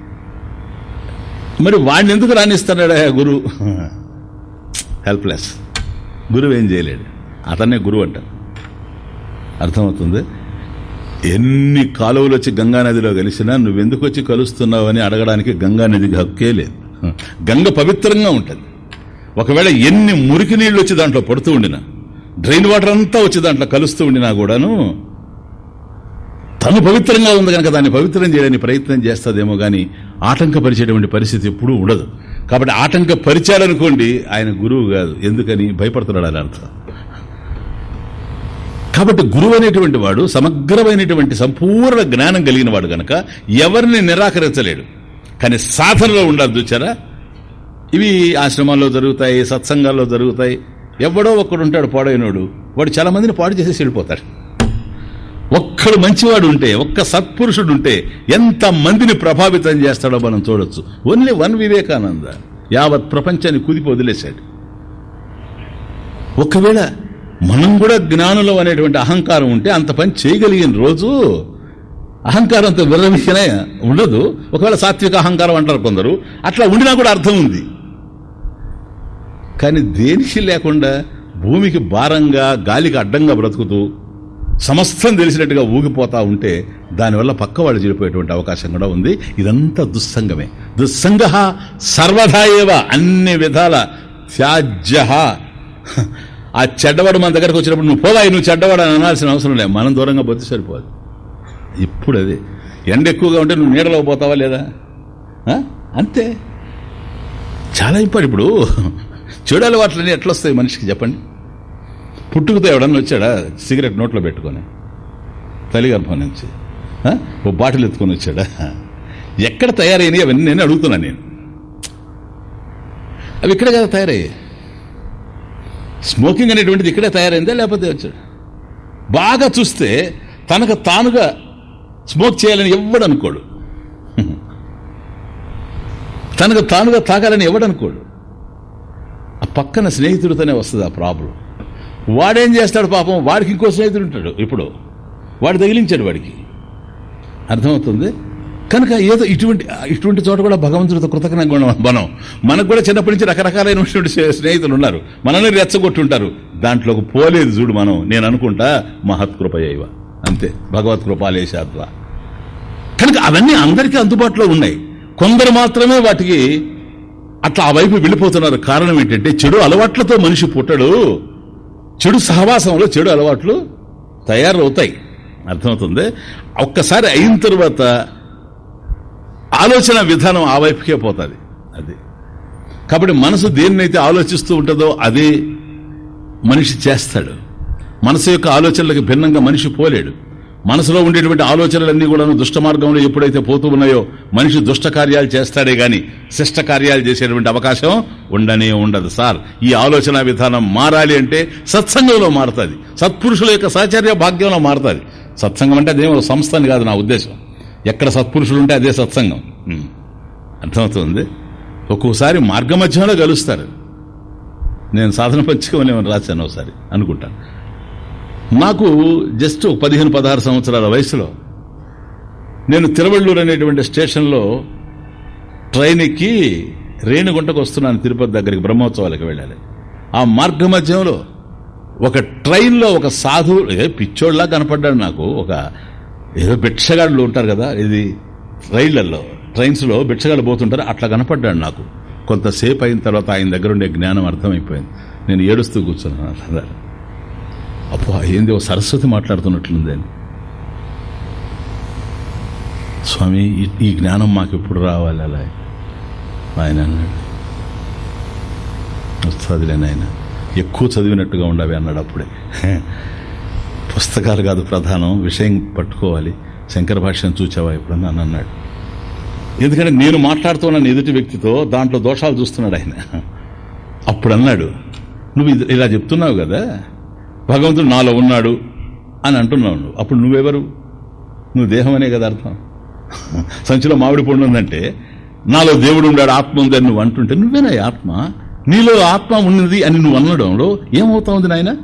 మరి వాడిని ఎందుకు రాణిస్తున్నాడా గురువు? హెల్ప్లెస్ గురువు ఏం చేయలేడు. అతన్నే గురువు అంట అర్థమవుతుంది? ఎన్ని కాలువలు వచ్చి గంగానదిలో కలిసినా నువ్వెందుకు వచ్చి కలుస్తున్నావు అని అడగడానికి గంగానదికి హక్కే లేదు. గంగ పవిత్రంగా ఉంటుంది. ఒకవేళ ఎన్ని మురికి నీళ్ళు వచ్చి దాంట్లో పడుతూ ఉండినా డ్రైన్ వాటర్ అంతా వచ్చి దాంట్లో కలుస్తూ ఉండినా కూడాను తను పవిత్రంగా ఉంది కనుక దాన్ని పవిత్రం చేయడానికి ప్రయత్నం చేస్తుందేమో కానీ ఆటంకపరిచేటువంటి పరిస్థితి ఎప్పుడూ ఉండదు. కాబట్టి ఆటంకపరిచాడనుకోండి ఆయన గురువు కాదు. ఎందుకని? భయపడుతున్నాడు అని అర్థం. కాబట్టి గురువు అనేటువంటి వాడు సమగ్రమైనటువంటి సంపూర్ణ జ్ఞానం కలిగిన వాడు గనక ఎవరిని నిరాకరించలేడు. కానీ సాధనలో ఉండాలి చూచారా? ఇవి ఆశ్రమాల్లో జరుగుతాయి సత్సంగాల్లో జరుగుతాయి. ఎవడో ఒక్కడు ఉంటాడు పాడైనోడు. వాడు చాలా మందిని పాడు చేసేసి వెళ్ళిపోతాడు. ఒక్కడు మంచివాడు ఉంటే ఒక్క సత్పురుషుడు ఉంటే ఎంత మందిని ప్రభావితం చేస్తాడో మనం చూడొచ్చు. Only one Vivekananda. యావత్ ప్రపంచాన్ని కుదిపి వదిలేశాడు. ఒకవేళ మనం కూడా జ్ఞానులం అనేటువంటి అహంకారం ఉంటే అంత పని చేయగలిగిన రోజు అహంకారంతో విరమికనే ఉండదు. ఒకవేళ సాత్విక అహంకారం అంటారు కొందరు. అట్లా ఉండినా కూడా అర్థం ఉంది. కానీ దేనికి లేకుండా భూమికి భారంగా గాలికి అడ్డంగా బ్రతుకుతూ సమస్తం తెలిసినట్టుగా ఊగిపోతా ఉంటే దానివల్ల పక్కవాళ్ళు చెడిపోయేటువంటి అవకాశం కూడా ఉంది. ఇదంతా దుస్సంగమే. దుస్సంగ సర్వదా ఏవ అన్ని విధాల త్యాజ్య. ఆ చెడ్డవాడు మన దగ్గరకు వచ్చినప్పుడు నువ్వు పోదా నువ్వు చెడ్డవాడు అని అనాల్సిన అవసరం లేదు. మనం దూరంగా పోతే సరిపోదు. ఇప్పుడు అది. ఎండ ఎక్కువగా ఉంటే నువ్వు నీడలో పోతావా లేదా? అంతే. చాలా ఇంపార్ట్ ఇప్పుడు చెడు అలవాట్లన్నీ ఎట్లా వస్తాయి మనిషికి చెప్పండి? పుట్టుకతో ఎవడన్నా వచ్చాడా సిగరెట్ నోట్లో పెట్టుకొని? తల్లి గర్భం నుంచి. ఓ బాటిల్ ఎత్తుకొని వచ్చాడా? ఎక్కడ తయారైనవి అవన్నీ నేను అడుగుతున్నాను నేను. అవి ఇక్కడ కదా తయారయ్యాయి. స్మోకింగ్ అనేటువంటిది ఇక్కడే తయారైందా లేకపోతే వచ్చాడు బాగా చూస్తే తనకు తానుగా స్మోక్ చేయాలని ఎవడు అనుకోడు. తనకు తానుగా తాగాలని ఎవడు అనుకోడు. ఆ పక్కన స్నేహితుడితోనే వస్తుంది ఆ ప్రాబ్లం. వాడేం చేస్తాడు పాపం? వాడికి ఇంకో స్నేహితుడు ఉంటాడు. ఇప్పుడు వాడు తగిలించాడు వాడికి. అర్థమవుతుంది? కనుక ఏదో ఇటువంటి ఇటువంటి చోట కూడా భగవంతుడితో కృతజ్ఞంగా మనం. మనకు కూడా చిన్నప్పటి నుంచి రకరకాలైనటువంటి స్నేహితులు ఉన్నారు. మనల్ని రెచ్చగొట్టుంటారు. దాంట్లోకి పోలేదు చూడు మనం. నేను అనుకుంటా మహత్కృపయవ అంతే. భగవత్ కృపాలేశాద్వా. కనుక అవన్నీ అందరికీ అందుబాటులో ఉన్నాయి. కొందరు మాత్రమే వాటికి అట్లా ఆ వైపు వెళ్ళిపోతున్నారు. కారణం ఏంటంటే చెడు అలవాట్లతో మనిషి పుట్టడు. చెడు సహవాసంలో చెడు అలవాట్లు తయారవుతాయి. అర్థమవుతుంది? ఒక్కసారి అయిన తర్వాత ఆలోచన విధానం ఆ వైపుకే పోతుంది. అది. కాబట్టి మనసు దేన్నైతే ఆలోచిస్తూ ఉంటుందో అదే మనిషి చేస్తాడు. మనసు యొక్క ఆలోచనలకు భిన్నంగా మనిషి పోలేడు. మనసులో ఉండేటువంటి ఆలోచనలన్నీ కూడా దుష్ట మార్గంలో ఎప్పుడైతే పోతూ ఉన్నాయో మనిషి దుష్ట కార్యాలు చేస్తాడే గాని శిష్ట కార్యాలు చేసేటువంటి అవకాశం ఉండనే ఉండదు సార్. ఈ ఆలోచన విధానం మారాలి అంటే సత్సంగంలో మారుతుంది. సత్పురుషుల యొక్క సహచర్య భాగ్యంలో మారుతుంది. సత్సంగం అంటే అదేమో సంస్థ అని కాదు నా ఉద్దేశం. ఎక్కడ సత్పురుషులు ఉంటే అదే సత్సంగం. అర్థమవుతుంది? ఒక్కోసారి మార్గమధ్యంలో కలుస్తారు నేను సాధన పంచుకోమని రాశాను ఒకసారి అనుకుంటాను. నాకు జస్ట్ ఒక పదిహేను పదహారు సంవత్సరాల వయసులో నేను తిరువళ్ళూరు అనేటువంటి స్టేషన్లో ట్రైన్ ఎక్కి రేణిగుంటకు వస్తున్నాను తిరుపతి దగ్గరికి బ్రహ్మోత్సవాలకు వెళ్ళాలి. ఆ మార్గ మధ్యంలో ఒక ట్రైన్లో ఒక సాధువు ఏ పిచ్చోళ్ళలా కనపడ్డాడు నాకు ఒక ఏదో భిక్షగాళ్ళు ఉంటారు కదా ఇది రైళ్ళలో ట్రైన్స్లో భిక్షగాళ్ళు పోతుంటారు అట్లా కనపడ్డాడు నాకు. కొంతసేపు అయిన తర్వాత ఆయన దగ్గర ఉండే జ్ఞానం అర్థమైపోయింది. నేను ఏడుస్తూ కూర్చున్నాను. అన్నారు అబ్బా ఏంది ఓ సరస్వతి మాట్లాడుతున్నట్లుంది అని. స్వామి ఈ- ఈ జ్ఞానం మాకు ఎప్పుడు రావాలి అలా? ఆయన అన్నాడు. వస్తుందిలే నాయన. ఎక్కువ చదివినట్టుగా ఉండవి అన్నాడు అప్పుడే. పుస్తకాలు కాదు ప్రధానం విషయం పట్టుకోవాలి. శంకర భాష్యం చూచావా ఎప్పుడన్నా అని అన్నాడు. ఎందుకంటే నేను మాట్లాడుతున్నాను ఎదుటి వ్యక్తితో దాంట్లో దోషాలు చూస్తున్నాడు ఆయన. అప్పుడు అన్నాడు నువ్వు ఇలా చెప్తున్నావు కదా భగవంతుడు నాలో ఉన్నాడు అని అంటున్నావు నువ్వు. అప్పుడు నువ్వెవరు? నువ్వు దేహం అనే కదా అర్థం. సంచిలో మామిడి పండు ఉందంటే నాలో దేవుడు ఉన్నాడు ఆత్మ ఉంది అని నువ్వు అంటుంటే నువ్వేనా ఆత్మ? నీలో ఆత్మ ఉన్నది అని నువ్వు అనడంలో ఏమవుతా ఉంది నాయన?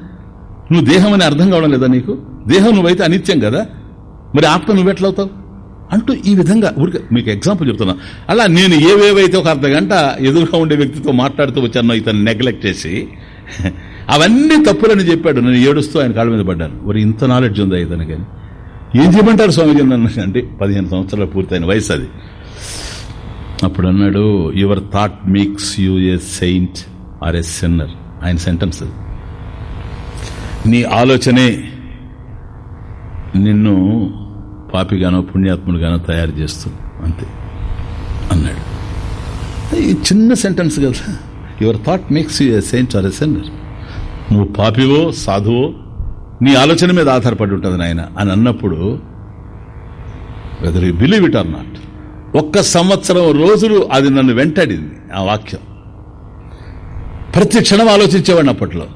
నువ్వు దేహం అని అర్థం కావడం లేదా నీకు? దేహం నువ్వైతే అనిత్యం కదా? మరి ఆత్మ నువ్వెట్లవుతావు? అంటూ ఈ విధంగా ఊరికే మీకు ఎగ్జాంపుల్ చెప్తున్నా. అలా నేను ఏవేవైతే ఒక అర్ధ గంట ఎదురుగా ఉండే వ్యక్తితో మాట్లాడుతూ వచ్చానో ఇతను నెగ్లెక్ట్ చేసి అవన్నీ తప్పులని చెప్పాడు. నేను ఏడుస్తూ ఆయన కాళ్ళ మీద పడ్డాను. మరి ఇంత నాలెడ్జ్ ఉందా ఇతను కానీ ఏం చేయమంటారు స్వామిజీ నన్ను? అంటే పదిహేను సంవత్సరాలు పూర్తయిన వయసు అది. అప్పుడు అన్నాడు your thought makes you a saint or a sinner ఆయన సెంటెన్స్ అది. నీ ఆలోచనే నిన్ను పాపిగానో పుణ్యాత్ముడిగానో తయారు చేస్తుంది అంతే. అన్నాడు. ఈ చిన్న సెంటెన్స్ కదా. Your thought makes you saint or a నువ్వు పాపివో సాధువో నీ ఆలోచన మీద ఆధారపడి ఉంటుంది నాయన అని అన్నప్పుడు whether you believe it or not ఒక్క సంవత్సరం రోజులు అది నన్ను వెంటాడింది ఆ వాక్యం. ప్రతి క్షణం ఆలోచించేవాడిని అప్పట్లో.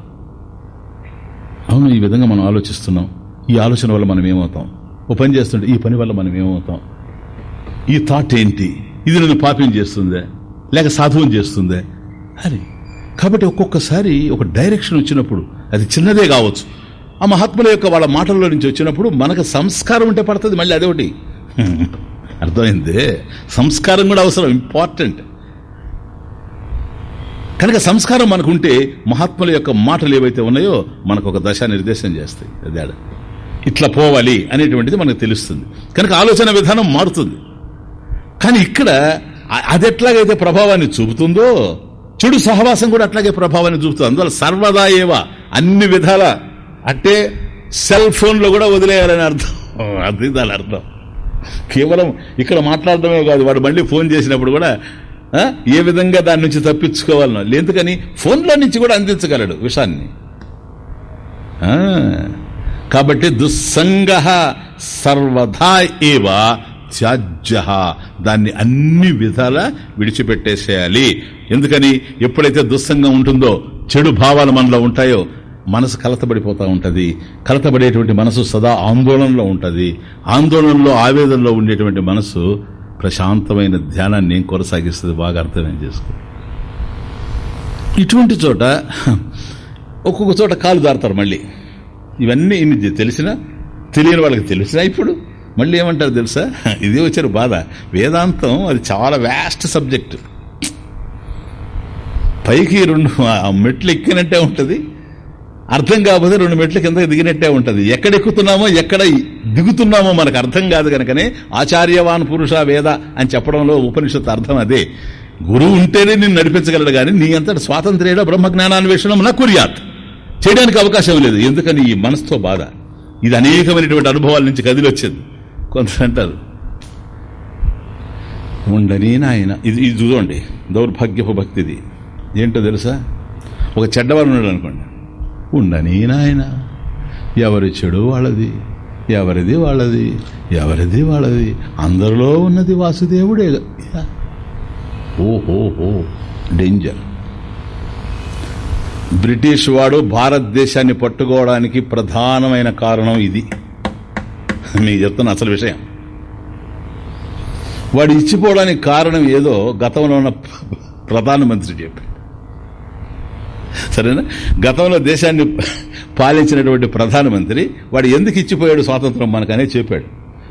అవును ఈ విధంగా మనం ఆలోచిస్తున్నాం. ఈ ఆలోచన వల్ల మనం ఏమవుతాం? ఓ పని చేస్తుంటే ఈ పని వల్ల మనం ఏమవుతాం? ఈ థాట్ ఏంటి? ఇది నన్ను పాపం చేస్తుందే? లేక సాధువం చేస్తుందే? అరే కాబట్టి ఒక్కొక్కసారి ఒక డైరెక్షన్ వచ్చినప్పుడు అది చిన్నదే కావచ్చు. ఆ మహాత్ముల యొక్క వాళ్ళ మాటల్లో నుంచి వచ్చినప్పుడు మనకు సంస్కారం ఉంటే పడుతుంది మళ్ళీ అదొకటి. అర్థమైంది? సంస్కారం కూడా అవసరం ఇంపార్టెంట్ కనుక సంస్కారం మనకుంటే మహాత్ముల యొక్క మాటలు ఏవైతే ఉన్నాయో మనకు ఒక దశ నిర్దేశం చేస్తాయి. అదే ఇట్లా పోవాలి అనేటువంటిది మనకు తెలుస్తుంది. కనుక ఆలోచన విధానం మారుతుంది. కానీ ఇక్కడ అది ఎట్లాగైతే ప్రభావాన్ని చూపుతుందో చెడు సహవాసం కూడా అట్లాగే ప్రభావాన్ని చూపుతుంది. అందువల్ల సర్వదా ఏవా అన్ని విధాల అంటే సెల్ ఫోన్లో కూడా వదిలేయాలని అర్థం. అది దాని అర్థం. కేవలం ఇక్కడ మాట్లాడడమే కాదు వాడు మళ్ళీ ఫోన్ చేసినప్పుడు కూడా ఏ విధంగా దాని నుంచి తప్పించుకోవాలనో. ఎందుకని? ఫోన్లో నుంచి కూడా అందించగలడు విషాన్ని. కాబట్టి దుస్సంగ సర్వదా ఏవ త్యాజ్య. దాన్ని అన్ని విధాల విడిచిపెట్టేసేయాలి. ఎందుకని? ఎప్పుడైతే దుస్సంగం ఉంటుందో చెడు భావాలు మనలో ఉంటాయో మనసు కలతబడిపోతూ ఉంటుంది. కలతబడేటువంటి మనసు సదా ఆందోళనలో ఉంటుంది. ఆందోళనలో ఆవేదనలో ఉండేటువంటి మనసు ప్రశాంతమైన ధ్యానాన్ని కొనసాగిస్తుంది బాగా అర్థమేం చేసుకో. ఇటువంటి చోట ఒక్కొక్క చోట కాలు దారుతారు మళ్ళీ. ఇవన్నీ ఇన్ని తెలిసినా తెలియని వాళ్ళకి తెలిసినా ఇప్పుడు మళ్ళీ ఏమంటారు తెలుసా? ఇది వచ్చారు బాధ. వేదాంతం అది చాలా వ్యాస్ట్ సబ్జెక్టు పైకి రెండు ఆ మెట్లు ఎక్కినట్టే ఉంటుంది. అర్థం కాకపోతే రెండు మెట్లు కిందకి దిగినట్టే ఉంటుంది. ఎక్కడ ఎక్కుతున్నామో ఎక్కడ దిగుతున్నామో మనకు అర్థం కాదు కనుకనే ఆచార్యవాన్ పురుష వేద అని చెప్పడంలో ఉపనిషత్తు అర్థం అదే. గురువు ఉంటేనే నేను నడిపించగలడు కానీ నీ అంతటి స్వాతంత్ర్యంలో బ్రహ్మజ్ఞానాన్వేషణం నా కుర్యాత్ చేయడానికి అవకాశం లేదు. ఎందుకని ఈ మనసుతో బాధ? ఇది అనేకమైనటువంటి అనుభవాల నుంచి కదిలి కొంత అంటారు ఉండని నాయన. ఇది ఇది చూడండి దౌర్భాగ్యపు భక్తిది. ఏంటో తెలుసా? ఒక చెడ్డవాడు ఉన్నాడు అనుకోండి. ఉండని నాయన. ఎవరి చెడు వాళ్ళది ఎవరిది వాళ్ళది ఎవరిది వాళ్ళది. అందరిలో ఉన్నది వాసుదేవుడే. ఓహో డేంజర్. బ్రిటిష్ వాడు భారతదేశాన్ని పట్టుకోవడానికి ప్రధానమైన కారణం ఇది. మీకు చెప్తున్న అసలు విషయం. వాడు ఇచ్చిపోవడానికి కారణం ఏదో గతంలో ఉన్న ప్రధానమంత్రి చెప్పాడు. సరేనా? గతంలో దేశాన్ని పాలించినటువంటి ప్రధానమంత్రి వాడు ఎందుకు ఇచ్చిపోయాడు స్వాతంత్రం మనకనే చెప్పాడు.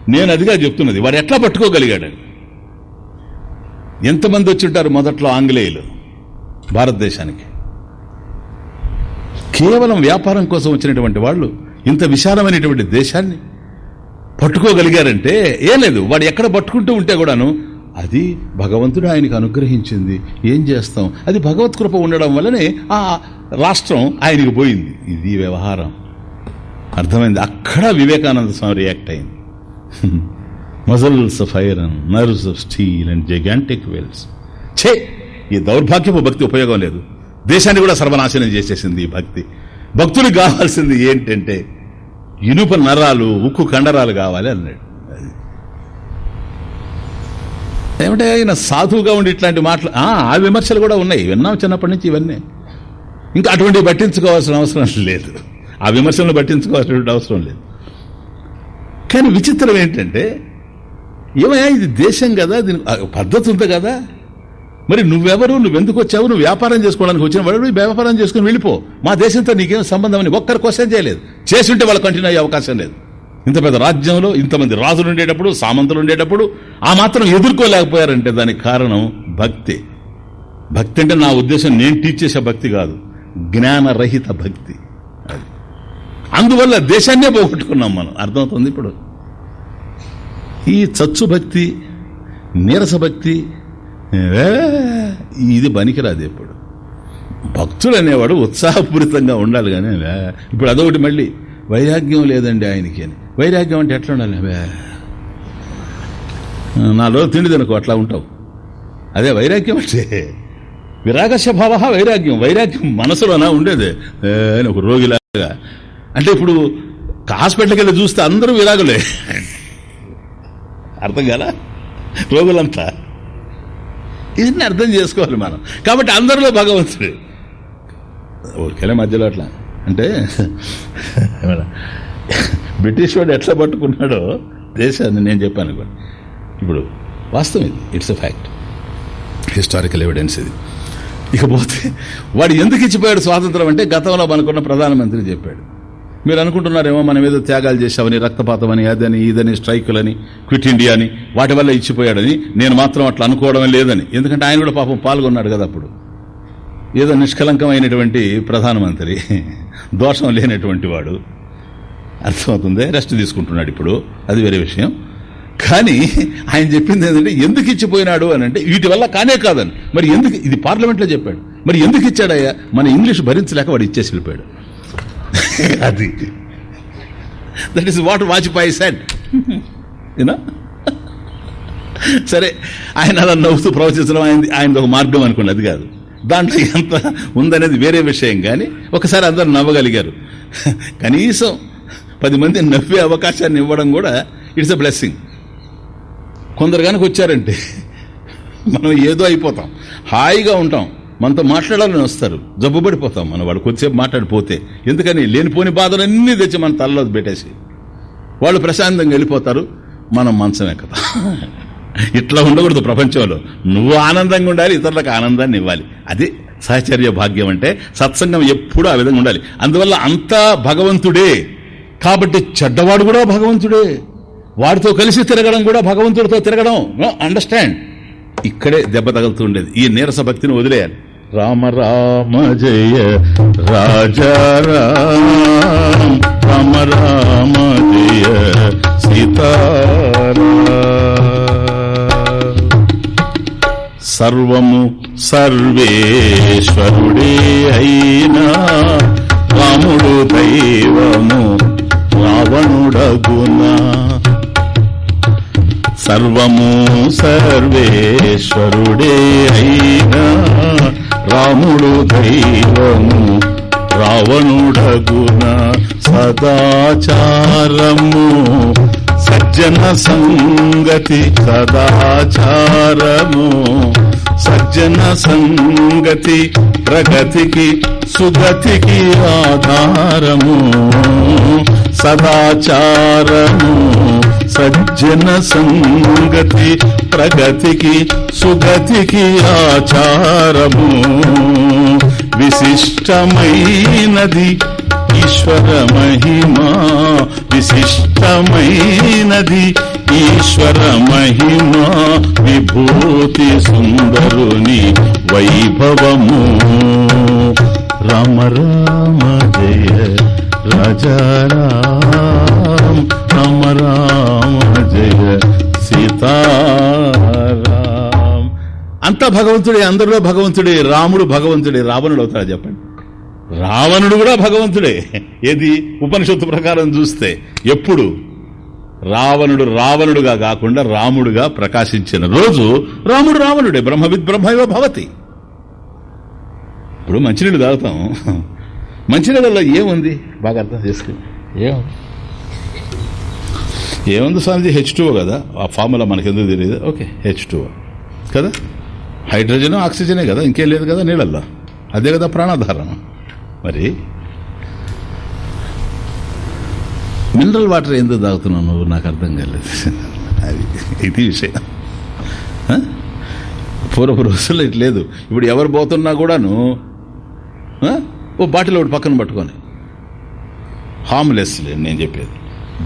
నేను అదిగా చెప్తున్నది వాడు ఎట్లా పట్టుకోగలిగాడని ఎంతమంది వచ్చింటారు మొదట్లో ఆంగ్లేయులు భారతదేశానికి? కేవలం వ్యాపారం కోసం వచ్చినటువంటి వాళ్ళు ఇంత విశాలమైనటువంటి దేశాన్ని పట్టుకోగలిగారంటే ఏం లేదు వాడు ఎక్కడ పట్టుకుంటూ ఉంటే కూడాను అది భగవంతుడు ఆయనకు అనుగ్రహించింది. ఏం చేస్తాం? అది భగవత్ కృప ఉండడం వల్లనే ఆ రాష్ట్రం ఆయనకు పోయింది. ఇది వ్యవహారం. అర్థమైంది? అక్కడ వివేకానంద స్వామి రియాక్ట్ అయింది. Muscles of iron nerves of steel and gigantic wills ఛే! ఈ దౌర్భాగ్యపు భక్తి ఉపయోగం లేదు. దేశాన్ని కూడా సర్వనాశనం చేసేసింది ఈ భక్తి. భక్తులకు కావాల్సింది ఏంటంటే ఇనుప నరాలు ఉక్కు కండరాలు కావాలి అన్నాడు. ఏమంటే ఆయన సాధువుగా ఉండి ఇట్లాంటి మాటలు ఆ, విమర్శలు కూడా ఉన్నాయి. విన్నాం చిన్నప్పటి నుంచి ఇవన్నీ. ఇంకా అటువంటివి పట్టించుకోవాల్సిన అవసరం లేదు. ఆ విమర్శలను పట్టించుకోవాల్సినటువంటి అవసరం లేదు. కానీ విచిత్రం ఏంటంటే ఏమయ్యా ఇది దేశం కదా దీని పద్ధతి ఉంది కదా. మరి నువ్వెవరు నువ్వెందుకు వచ్చావు నువ్వు వ్యాపారం చేసుకోవడానికి వచ్చిన వాడు నువ్వు వ్యాపారం చేసుకుని వెళ్ళిపో. మా దేశంతో నీకేం సంబంధం అని ఒక్కరు క్వశ్చన్ చేయలేదు. చేసి ఉంటే వాళ్ళు కంటిన్యూ అయ్యే అవకాశం లేదు. ఇంత పెద్ద రాజ్యంలో ఇంతమంది రాజులు ఉండేటప్పుడు సామంతులు ఉండేటప్పుడు ఆ మాత్రం ఎదుర్కోలేకపోయారంటే దానికి కారణం భక్తి. భక్తి అంటే నా ఉద్దేశం నేను టీచ్ చేసే భక్తి కాదు. జ్ఞానరహిత భక్తి అది. అందువల్ల దేశాన్నే పోగొట్టుకున్నాం మనం. అర్థమవుతుంది ఇప్పుడు? ఈ చచ్చు భక్తి నీరస భక్తి ఇది పనికిరాదు ఎప్పుడు. భక్తుడు అనేవాడు ఉత్సాహపూరితంగా ఉండాలి కానీ ఇప్పుడు అదొకటి మళ్ళీ. వైరాగ్యం లేదండి ఆయనకి అని. వైరాగ్యం అంటే ఎట్లా ఉండాలి? ఏ, నా రోజు తిండి తినకు అట్లా ఉంటావు. అదే వైరాగ్యం అంటే? విరాగస్య భావ వైరాగ్యం. వైరాగ్యం మనసులోనా ఉండేది? ఒక రోగిలాగా. అంటే ఇప్పుడు హాస్పిటల్కి వెళ్ళి చూస్తే అందరూ విరాగులే. అర్థం కదా రోగులంతా. ఇవన్నీ అర్థం చేసుకోవాలి మనం. కాబట్టి అందరిలో భగవంతుడు. ఊరికెళ్ళే మధ్యలో అట్లా. అంటే బ్రిటిష్ వాడు ఎట్లా పట్టుకున్నాడో దేశాన్ని నేను చెప్పాను కూడా. ఇప్పుడు వాస్తవం ఇది. It's a fact historical evidence ఇది. ఇకపోతే వాడు ఎందుకు ఇచ్చిపోయాడు స్వాతంత్రం అంటే గతంలో మనకున్న ప్రధానమంత్రి చెప్పాడు. మీరు అనుకుంటున్నారేమో మనం ఏదో త్యాగాలు చేశామని రక్తపాతం అని అదని ఇదని స్ట్రైకులని క్విట్ ఇండియా అని వాటి వల్ల ఇచ్చిపోయాడని నేను మాత్రం అట్లా అనుకోవడం లేదని. ఎందుకంటే ఆయన కూడా పాపం పాల్గొన్నాడు కదా అప్పుడు. ఏదో నిష్కలంకమైనటువంటి ప్రధానమంత్రి దోషం లేనటువంటి వాడు. అర్థమవుతుంది? రెస్ట్ తీసుకుంటున్నాడు ఇప్పుడు. అది వేరే విషయం. కానీ ఆయన చెప్పింది ఏంటంటే ఎందుకు ఇచ్చిపోయినాడు? అని అంటే వీటి వల్ల కానే కాదని. మరి ఎందుకు ఇది పార్లమెంట్లో చెప్పాడు. మరి ఎందుకు ఇచ్చాడయ్యా? మన ఇంగ్లీష్ భరించలేక వాడు ఇచ్చేసి వెళ్ళిపోయాడు. అది. That is what Vajpayee said యూనా సరే ఆయన అలా నవ్వుతూ ప్రవచించడం ఆయన ఆయన ఒక మార్గం అనుకోండి అది కాదు. దాంట్లో ఎంత ఉందనేది వేరే విషయం కానీ ఒకసారి అందరు నవ్వగలిగారు. కనీసం పది మంది నవ్వే అవకాశాన్ని ఇవ్వడం కూడా ఇట్స్ అ బ్లెస్సింగ్ కొందరు కనుక వచ్చారంటే మనం ఏదో అయిపోతాం. హాయిగా ఉంటాం. మనతో మాట్లాడాలని వస్తారు. జబ్బుపడిపోతాం మనం. వాడు కొద్దిసేపు మాట్లాడిపోతే ఎందుకని లేనిపోని బాధలన్నీ తెచ్చి మన తలలో పెట్టేసి వాళ్ళు ప్రశాంతంగా వెళ్ళిపోతారు. మనం మంచం ఎక్కుతాం. ఇట్లా ఉండకూడదు ప్రపంచంలో. నువ్వు ఆనందంగా ఉండాలి ఇతరులకు ఆనందాన్ని ఇవ్వాలి. అది సహచర్య భాగ్యం అంటే సత్సంగం ఎప్పుడూ ఆ విధంగా ఉండాలి. అందువల్ల అంతా భగవంతుడే. కాబట్టి చెడ్డవాడు కూడా భగవంతుడే. వాడితో కలిసి తిరగడం కూడా భగవంతుడితో తిరగడం. అండర్స్టాండ్ ఇక్కడే దెబ్బ తగులుతూ ఉండేది. ఈ నీరస భక్తిని వదిలేయాలి. రామ రామ జయ రాజా రామ. రామ జయ సీతారా సర్వము సర్వేశ్వరుడే అయినా రాముడు దైవము రావణుడగునా. సర్వము సర్వేశ్వరుడే అయినా. రాముడు దైవము రావణుడగున. సదాచారము సజ్జన సంగతి సదాచారము. సజ్జన సంగతి ప్రగతికి సుగతికి ఆధారము సదాచారము సజ్జన సంగతి ప్రగతికి సుగతికి ఆచారము. విశిష్టమైనది ఈశ్వర మహిమా విశిష్టమైనది ఈశ్వర మహిమా విభూతి సుందరుని వైభవము. రామ రామ జయ రాజారాం రామ రామ జయ సీతారాం అంతా భగవంతుడే అందరిలో భగవంతుడే రాముడు భగవంతుడే రావణుడు అవుతాడు చెప్పండి? రావణుడు కూడా భగవంతుడే. ఏది? ఉపనిషత్తు ప్రకారం చూస్తే ఎప్పుడు? రావణుడు రావణుడుగా కాకుండా రాముడుగా ప్రకాశించిన రోజు రాముడు రావణుడే బ్రహ్మవిద్ బ్రహ్మైవ భవతి. ఇప్పుడు మంచినీళ్ళు తాగుతాం. మంచినీళ్ళలో ఏముంది? బాగా అర్థం చేసుకుని ఏముంది ఏముంది స్వామిజీ? హెచ్ టూ కదా. ఆ ఫార్ములా మనకెందుకు తెలియదు ఓకే హెచ్ టూ కదా? హైడ్రోజన్ ఆక్సిజనే కదా. ఇంకేం లేదు కదా నీళ్ళల్లో. అదే కదా ప్రాణాధారం. మరి మినరల్ వాటర్ ఎందుకు తాగుతున్నావు నువ్వు? నాకు అర్థం కాలేదు. అది ఇది విషయం? పూర్వపు రోజుల్లో ఇట్లా లేదు ఇప్పుడు ఎవరు పోతున్నా కూడాను? ఓ బాటిల్ ఒకటి పక్కన పట్టుకొని. హార్మ్లెస్ లేదు నేను చెప్పేది.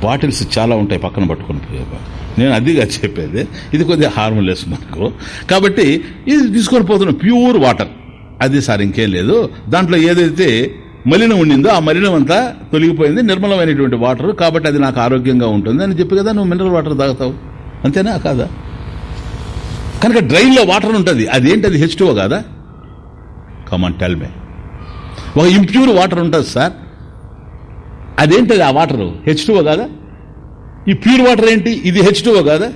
బాటిల్స్ చాలా ఉంటాయి పక్కన పట్టుకొని పోయేవా? నేను అదిగా చెప్పేది ఇది కొద్దిగా హార్మ్లెస్ మనకు. కాబట్టి ఇది తీసుకొని పోతున్నాం ప్యూర్ వాటర్. అది సార్ ఇంకేం లేదు. దాంట్లో ఏదైతే మలినం ఉండిందో ఆ మలినం అంతా తొలగిపోయింది నిర్మలమైనటువంటి వాటర్. కాబట్టి అది నాకు ఆరోగ్యంగా ఉంటుంది అని చెప్పి కదా నువ్వు మినరల్ వాటర్ తాగుతావు. అంతేనా? కాదా? కనుక డ్రైన్లో వాటర్ ఉంటుంది. అదేంటి హెచ్ టూ కాదా? కమాన్ టెల్ మే ఒక ఇంప్యూర్ వాటర్ ఉంటుంది సార్. అదేంటది ఆ వాటరు హెచ్ టూ కాదా? ఈ ప్యూర్ వాటర్ ఏంటి? ఇది హెచ్ టూ కాదా?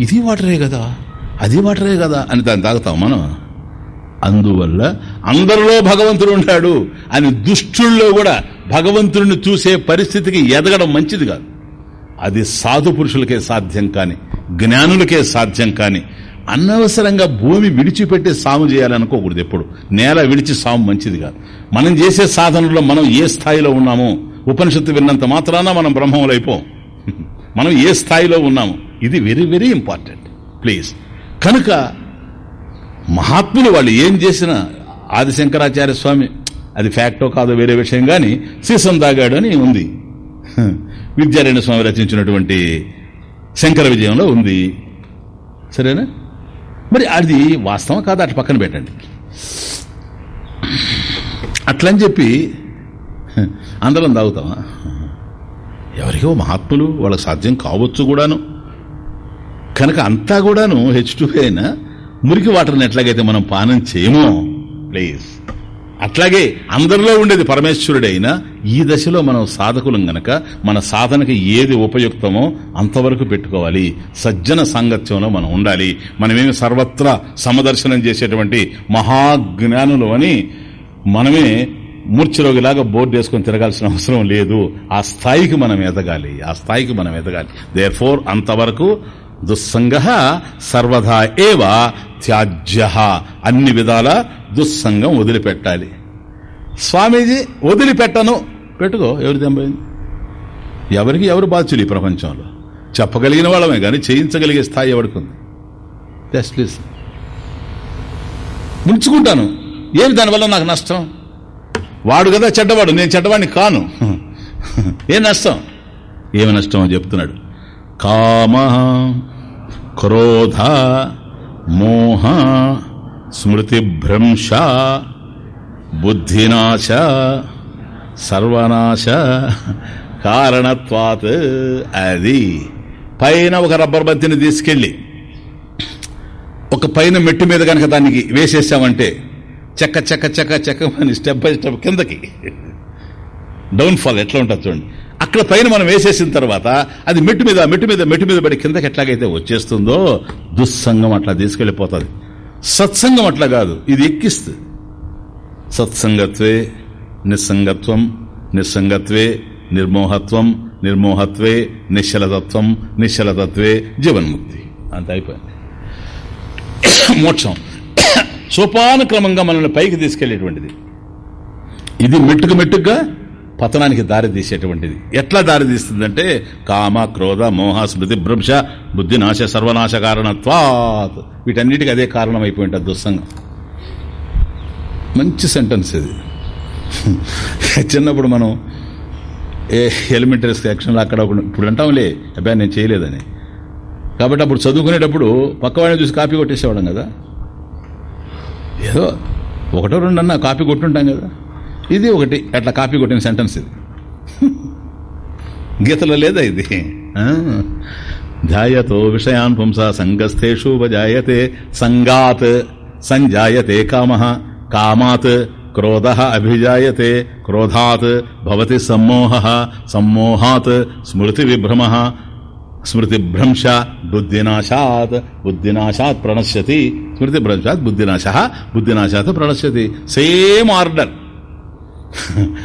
ఇది వాటరే కదా. అది వాటరే కదా అని దాన్ని తాగుతాం మనం. అందువల్ల అందరిలో భగవంతుడు ఉంటాడు అని దుష్టుల్లో కూడా భగవంతుడిని చూసే పరిస్థితికి ఎదగడం మంచిది కాదు. అది సాధు పురుషులకే సాధ్యం కాని జ్ఞానులకే సాధ్యం కాని అనవసరంగా భూమి విడిచిపెట్టి సాము చేయాలనుకోకూడదు ఎప్పుడు. నేల విడిచి సాము మంచిది కాదు. మనం చేసే సాధనలో మనం ఏ స్థాయిలో ఉన్నామో ఉపనిషత్తు విన్నంత మాత్రాన మనం బ్రహ్మములైపోం మనం ఏ స్థాయిలో ఉన్నాము. ఇది వెరీ వెరీ ఇంపార్టెంట్. ప్లీజ్. కనుక మహాత్ములు వాళ్ళు ఏం చేసినా ఆదిశంకరాచార్య స్వామి అది ఫ్యాక్టో కాదో వేరే విషయం కానీ సీసం దాగాడు అని ఉంది. విద్యారాయణ స్వామి రచించినటువంటి శంకర విజయంలో ఉంది. సరేనా? మరి అది వాస్తవం కాదు అటు పక్కన పెట్టండి. అట్లని చెప్పి అందరం తాగుతామా? ఎవరికో మహాత్ములు వాళ్ళకి సాధ్యం కావచ్చు కూడాను. కనుక అంతా కూడాను హెచ్ టూ అయినా మురికి వాటర్ని ఎట్లాగైతే మనం పానం చేయమో ప్లీజ్. అట్లాగే అందరిలో ఉండేది పరమేశ్వరుడే అయినా ఈ దశలో మనం సాధకులం గనక మన సాధనకి ఏది ఉపయుక్తమో అంతవరకు పెట్టుకోవాలి. సజ్జన సాంగత్యంలో మనం ఉండాలి. మనమేమి సర్వత్రా సమదర్శనం చేసేటువంటి మహాజ్ఞానులు అని మనమే మూర్ఛరోగిలాగా బోర్డు వేసుకొని తిరగాల్సిన అవసరం లేదు. ఆ స్థాయికి మనం ఎదగాలి. ఆ స్థాయికి మనం ఎదగాలి. దేర్ ఫోర్ అంతవరకు దుస్సంగ సర్వదా ఏవ త్యాజ్య. అన్ని విధాల దుస్సంగం వదిలిపెట్టాలి. స్వామీజీ వదిలిపెట్టను. పెట్టుకో ఎవరి దెబ్బైంది ఎవరికి ఎవరు బాధ్యులు ఈ ప్రపంచంలో? చెప్పగలిగిన వాళ్ళమే కానీ చేయించగలిగే స్థాయి ఎవరికి ఉంది ప్లీజ్ ముంచుకుంటాను. ఏమి దానివల్ల నాకు నష్టం? వాడు కదా చెడ్డవాడు నేను చెడ్డవాడిని కాను. ఏం నష్టం? ఏమి నష్టం చెప్తున్నాడు. కామ క్రోధ మోహ స్మృతిభ్రంశ బుద్ధినాశ సర్వనాశ కారణత్వాత్ అది పైన ఒక రబ్బర్ బంతిని తీసుకెళ్ళి ఒక పైన మెట్టు మీద కనుక దానికి వేసేసామంటే చెక్క చెక్క చెక్క చెక్క స్టెప్ బై స్టెప్ కిందకి. డౌన్ ఫాల్ ఎట్లా ఉంటుంది చూడండి. అక్కడ పైన మనం వేసేసిన తర్వాత అది మెట్టు మీద మెట్టు మీద మెట్టు మీద పడి కిందకి ఎట్లాగైతే వచ్చేస్తుందో దుస్సంగం అట్లా తీసుకెళ్ళిపోతుంది. సత్సంగం అట్లా కాదు ఇది ఎక్కిస్తుంది. సత్సంగత్వే నిస్సంగత్వం నిస్సంగత్వే నిర్మోహత్వం నిర్మోహత్వే నిశ్చలతత్వం నిశ్చలతత్వే జీవన్ముక్తి. అంత అయిపోయింది. మోక్షం. సోపానక్రమంగా మనల్ని పైకి తీసుకెళ్ళేటువంటిది ఇది మెట్టుకు మెట్టుగా పతనానికి దారి తీసేటువంటిది. ఎట్లా దారి తీస్తుందంటే కామ క్రోధ మోహ స్మృతి భ్రంశ బుద్ధి నాశ సర్వనాశ కారణత్వాత్ వీటన్నిటికీ అదే కారణం అయిపోయింటుంది దుస్సంగం. మంచి సెంటెన్స్ ఇది. చిన్నప్పుడు మనం ఏ ఎలిమెంటరీ సెక్షన్లో అక్కడ ఇప్పుడు అంటాంలే అబ్బాయి నేను చేయలేదని. కాబట్టి అప్పుడు చదువుకునేటప్పుడు పక్కవాడిని చూసి కాపీ కొట్టేసేవాడం కదా. ఏదో ఒకటో రెండు అన్న కాపీ కొట్టుంటాం కదా. ఇది ఒకటి. అట్లా కాపీ కొట్టిన సెంటెన్స్ ఇది. గీతలో లేదా ఇది? ధ్యాయతో విషయాన్ పుంస సంగస్థేషు జాయతే సంగాత్ సంజాయతే కామ. కామాత్ క్రోధ అభిజాయతే. క్రోధాత్ భవతి సమ్మోహ. సమ్మోహాత్ స్మృతి విభ్రమ. స్మృతిభ్రంశ బుద్ధినాశాత్. బుద్ధినాశాత్ ప్రణశ్యతి. స్మృతిభ్రంశాత్ బుద్ధినాశ. బుద్ధినాశాత్ ప్రణశ్యతి. Same order.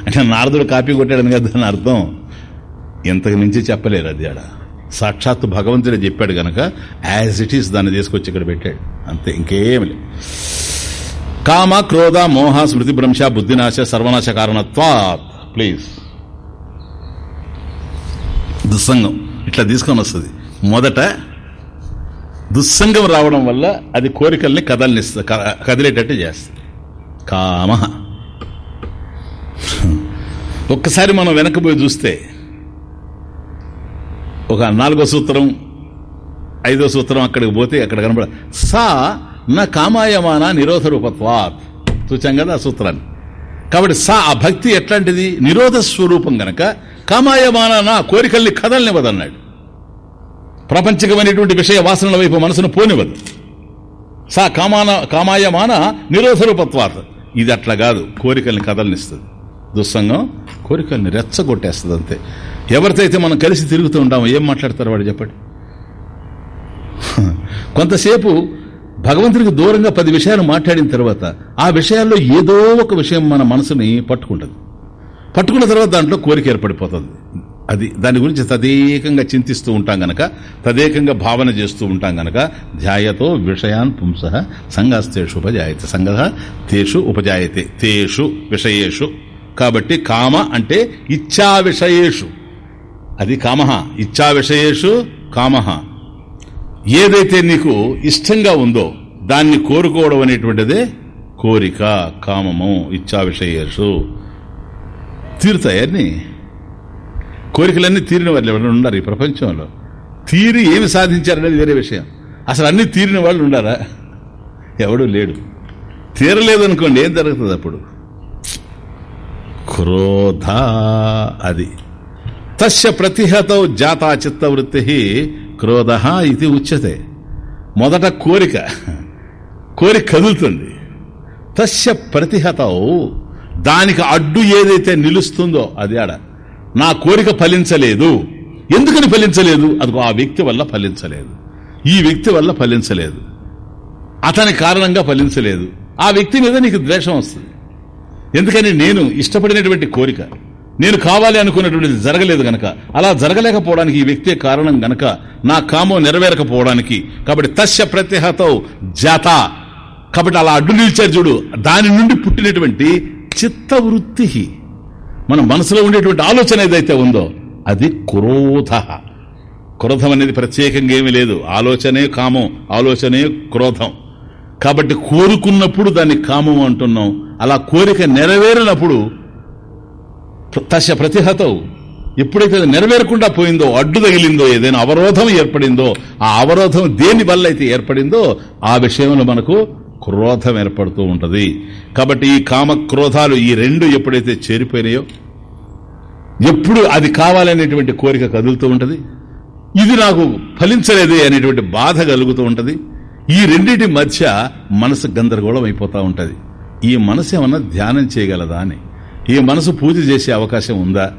అంటే నారదుడు కాపీ కొట్టాడని కదా దాని అర్థం. ఇంతకు మించి చెప్పలేరు అది ఆడ. సాక్షాత్తు భగవంతుడే చెప్పాడు గనక యాజ్ ఇట్ ఈస్ దాన్ని తీసుకొచ్చి ఇక్కడ పెట్టాడు. అంతే ఇంకేమి లేదు. కామ క్రోధ మోహ స్మృతి భ్రంశ బుద్ధినాశ సర్వనాశ కారణత్వా ప్లీజ్ దుస్సంగం. ఇట్లా తీసుకొని వస్తుంది. మొదట దుస్సంగం రావడం వల్ల అది కోరికల్ని కదలనిస్తుంది కదిలేటట్టు చేస్తుంది. కామ ఒక్కసారి మనం వెనకపోయి చూస్తే ఒక నాలుగో సూత్రం ఐదో సూత్రం అక్కడికి పోతే అక్కడ కనబడ సా నా కామాయమాన నిరోధ రూపత్వాత్ చూచాం కదా ఆ సూత్రాన్ని. కాబట్టి సా ఆ భక్తి ఎట్లాంటిది? నిరోధ స్వరూపం గనక కామాయమాన నా కోరికల్ని కదలనివ్వదన్నాడు. ప్రపంచకమైనటువంటి విషయ వాసనల వైపు మనసును పోనివ్వదు. సా కామాన కామాయమాన నిరోధ రూపత్వాత్ ఇది అట్లా కాదు. కోరికల్ని కదలనిస్తుంది. దుస్సంగం? కోరికల్ని రెచ్చగొట్టేస్తుంది అంతే ఎవరితో అయితే మనం కలిసి తిరుగుతూ ఉంటామో ఏం మాట్లాడతారు వాడు చెప్పండి? కొంతసేపు భగవంతుడికి దూరంగా పది విషయాలు మాట్లాడిన తర్వాత ఆ విషయాల్లో ఏదో ఒక విషయం మన మనసుని పట్టుకుంటుంది. పట్టుకున్న తర్వాత దాంట్లో కోరిక ఏర్పడిపోతుంది. అది దాని గురించి తదేకంగా చింతిస్తూ ఉంటాం గనక తదేకంగా భావన చేస్తూ ఉంటాం గనక ధ్యాయతో విషయాన్ పుంస సంఘాస్తేషు ఉపజాయతే సంగ తేషు ఉపజాయతే తేషు విషయేషు కాబట్టి కామ అంటే ఇచ్చా విషయేషు అది కామ ఇచ్చా విషయేషు కామ ఏదైతే నీకు ఇష్టంగా ఉందో దాన్ని కోరుకోవడం అనేటువంటిదే కోరిక కామము ఇచ్చా విషయేషు తీరుతాయని కోరికలన్నీ తీరిన వాళ్ళు ఎవరైనా ఉన్నారు ఈ ప్రపంచంలో? తీరి ఏమి సాధించారనేది వేరే విషయం. అసలు అన్ని తీరిన వాళ్ళు ఉండారా ఎవడు లేడు. తీరలేదు అనుకోండి ఏం జరుగుతుంది అప్పుడు? క్రోధ అది. తస్య ప్రతిహత జాతా చిత్తవృత్తి క్రోధ ఇది ఉచ్యతే. మొదట కోరిక. కోరిక కదులుతుంది. తస్య ప్రతిహతవు దానికి అడ్డు ఏదైతే నిలుస్తుందో అది ఆడ. నా కోరిక ఫలించలేదు. ఎందుకని ఫలించలేదు? అదిగో ఆ వ్యక్తి వల్ల ఫలించలేదు. ఈ వ్యక్తి వల్ల ఫలించలేదు. అతని కారణంగా ఫలించలేదు. ఆ వ్యక్తి మీద నీకు ద్వేషం వస్తుంది. ఎందుకని నేను ఇష్టపడినటువంటి కోరిక నేను కావాలి అనుకున్నటువంటిది జరగలేదు గనక అలా జరగలేకపోవడానికి ఈ వ్యక్తే కారణం గనక నా కామం నెరవేరకపోవడానికి కాబట్టి తస్య ప్రత్యహతో జాత. కాబట్టి అలా అడ్డు నిలిచారు చూడు దాని నుండి పుట్టినటువంటి చిత్తవృత్తి మన మనసులో ఉండేటువంటి ఆలోచన ఏదైతే ఉందో అది క్రోధ. క్రోధం అనేది ప్రత్యేకంగా ఏమీ లేదు ఆలోచనే కామం ఆలోచనే క్రోధం. కాబట్టి కోరుకున్నప్పుడు దాన్ని కామం అంటున్నాం. అలా కోరిక నెరవేరినప్పుడు తశ ప్రతిహతవు. ఎప్పుడైతే అది నెరవేరకుండా పోయిందో అడ్డు తగిలిందో ఏదైనా అవరోధం ఏర్పడిందో ఆ అవరోధం దేని వల్ల అయితే ఏర్పడిందో ఆ విషయంలో మనకు క్రోధం ఏర్పడుతూ ఉంటుంది. కాబట్టి ఈ కామ క్రోధాలు ఈ రెండు ఎప్పుడైతే చేరిపోయినాయో ఎప్పుడు అది కావాలనేటువంటి కోరిక కదులుతూ ఉంటుంది. ఇది నాకు ఫలించలేదే అనేటువంటి బాధ కలుగుతూ ఉంటుంది. ఈ రెండింటి మధ్య మనసు గందరగోళం అయిపోతూ ఉంటుంది. ఈ మనసు ఏమన్నా ధ్యానం చేయగలదా అని. ఈ మనసు పూజ చేసే అవకాశం ఉందా?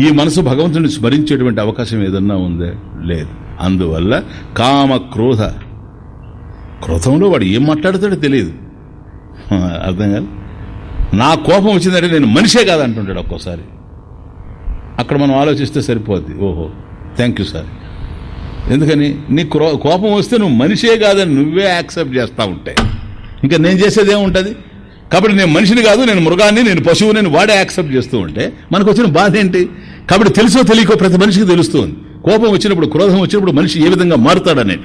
ఈ మనసు భగవంతుని స్మరించేటువంటి అవకాశం ఏదన్నా ఉందా? లేదు. అందువల్ల కామ క్రోధ. క్రోధంలో వాడు ఏం మాట్లాడతాడో తెలియదు. అర్థం కాదు నా కోపం వచ్చిందంటే నేను మనిషే కాదంటుంటాడు ఒక్కోసారి. అక్కడ మనం ఆలోచిస్తే సరిపోద్ది. ఓహో థ్యాంక్ యూ సార్. ఎందుకని? నీ కోపం వస్తే నువ్వు మనిషే కాదని నువ్వే యాక్సెప్ట్ చేస్తూ ఉంటే. ఇంకా నేను చేసేది ఏముంటుంది? కాబట్టి నేను మనిషిని కాదు నేను మృగాన్ని నేను పశువు నేను వాడే యాక్సెప్ట్ చేస్తూ ఉంటే మనకు వచ్చిన బాధ ఏంటి? కాబట్టి తెలుసో తెలియకో ప్రతి మనిషికి తెలుస్తుంది. కోపం వచ్చినప్పుడు క్రోధం వచ్చినప్పుడు మనిషి ఏ విధంగా మారుతాడనేది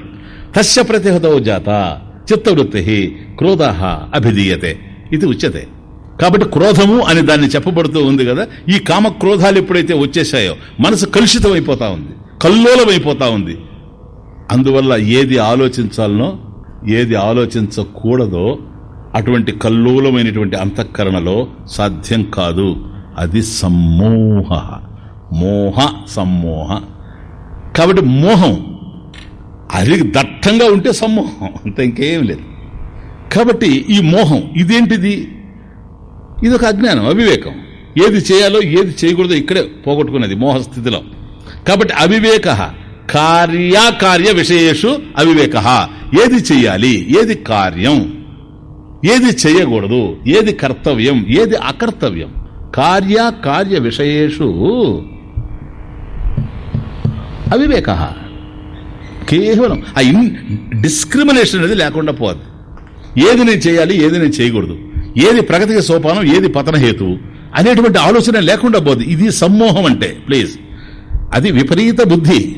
తస్య ప్రతిహతో జాత చిత్తవృత్తి క్రోధ అభిధీయతే. ఇది ఉచ్యతే. కాబట్టి క్రోధము అని దాన్ని చెప్పబడుతూ ఉంది కదా ఈ కామ క్రోధాలు ఎప్పుడైతే వచ్చేసాయో మనసు కలుషితం అయిపోతా ఉంది. కల్లోలమైపోతా ఉంది. అందువల్ల ఏది ఆలోచించాలనో ఏది ఆలోచించకూడదో అటువంటి కల్లోలమైనటువంటి అంతఃకరణలో సాధ్యం కాదు. అది సమ్మోహ. మోహ సమ్మోహ. కాబట్టి మోహం అది దట్టంగా ఉంటే సమ్మోహం అంత ఇంకేం లేదు. కాబట్టి ఈ మోహం ఇదేంటిది? ఇది ఒక అజ్ఞానం అవివేకం. ఏది చేయాలో ఏది చేయకూడదో ఇక్కడే పోగొట్టుకున్నది మోహస్థితిలో. కాబట్టి అవివేక. కార్యాకార్య విషయేషు అవివేక. ఏది చెయ్యాలి? ఏది కార్యం? ఏది చేయకూడదు ఏది కర్తవ్యం? ఏది అకర్తవ్యం? కార్యాకార్య కార్య విషయేషు అవివేక. కేవలం ఆ ఇన్ డిస్క్రిమినేషన్ అనేది లేకుండా పోదు. ఏది నేను చేయాలి ఏది నేను చేయకూడదు ఏది ప్రగతికి సోపానం? ఏది పతనహేతు? అనేటువంటి ఆలోచన లేకుండా పోదు. ఇది సమ్మోహం అంటే ప్లీజ్. అది విపరీత బుద్ధి.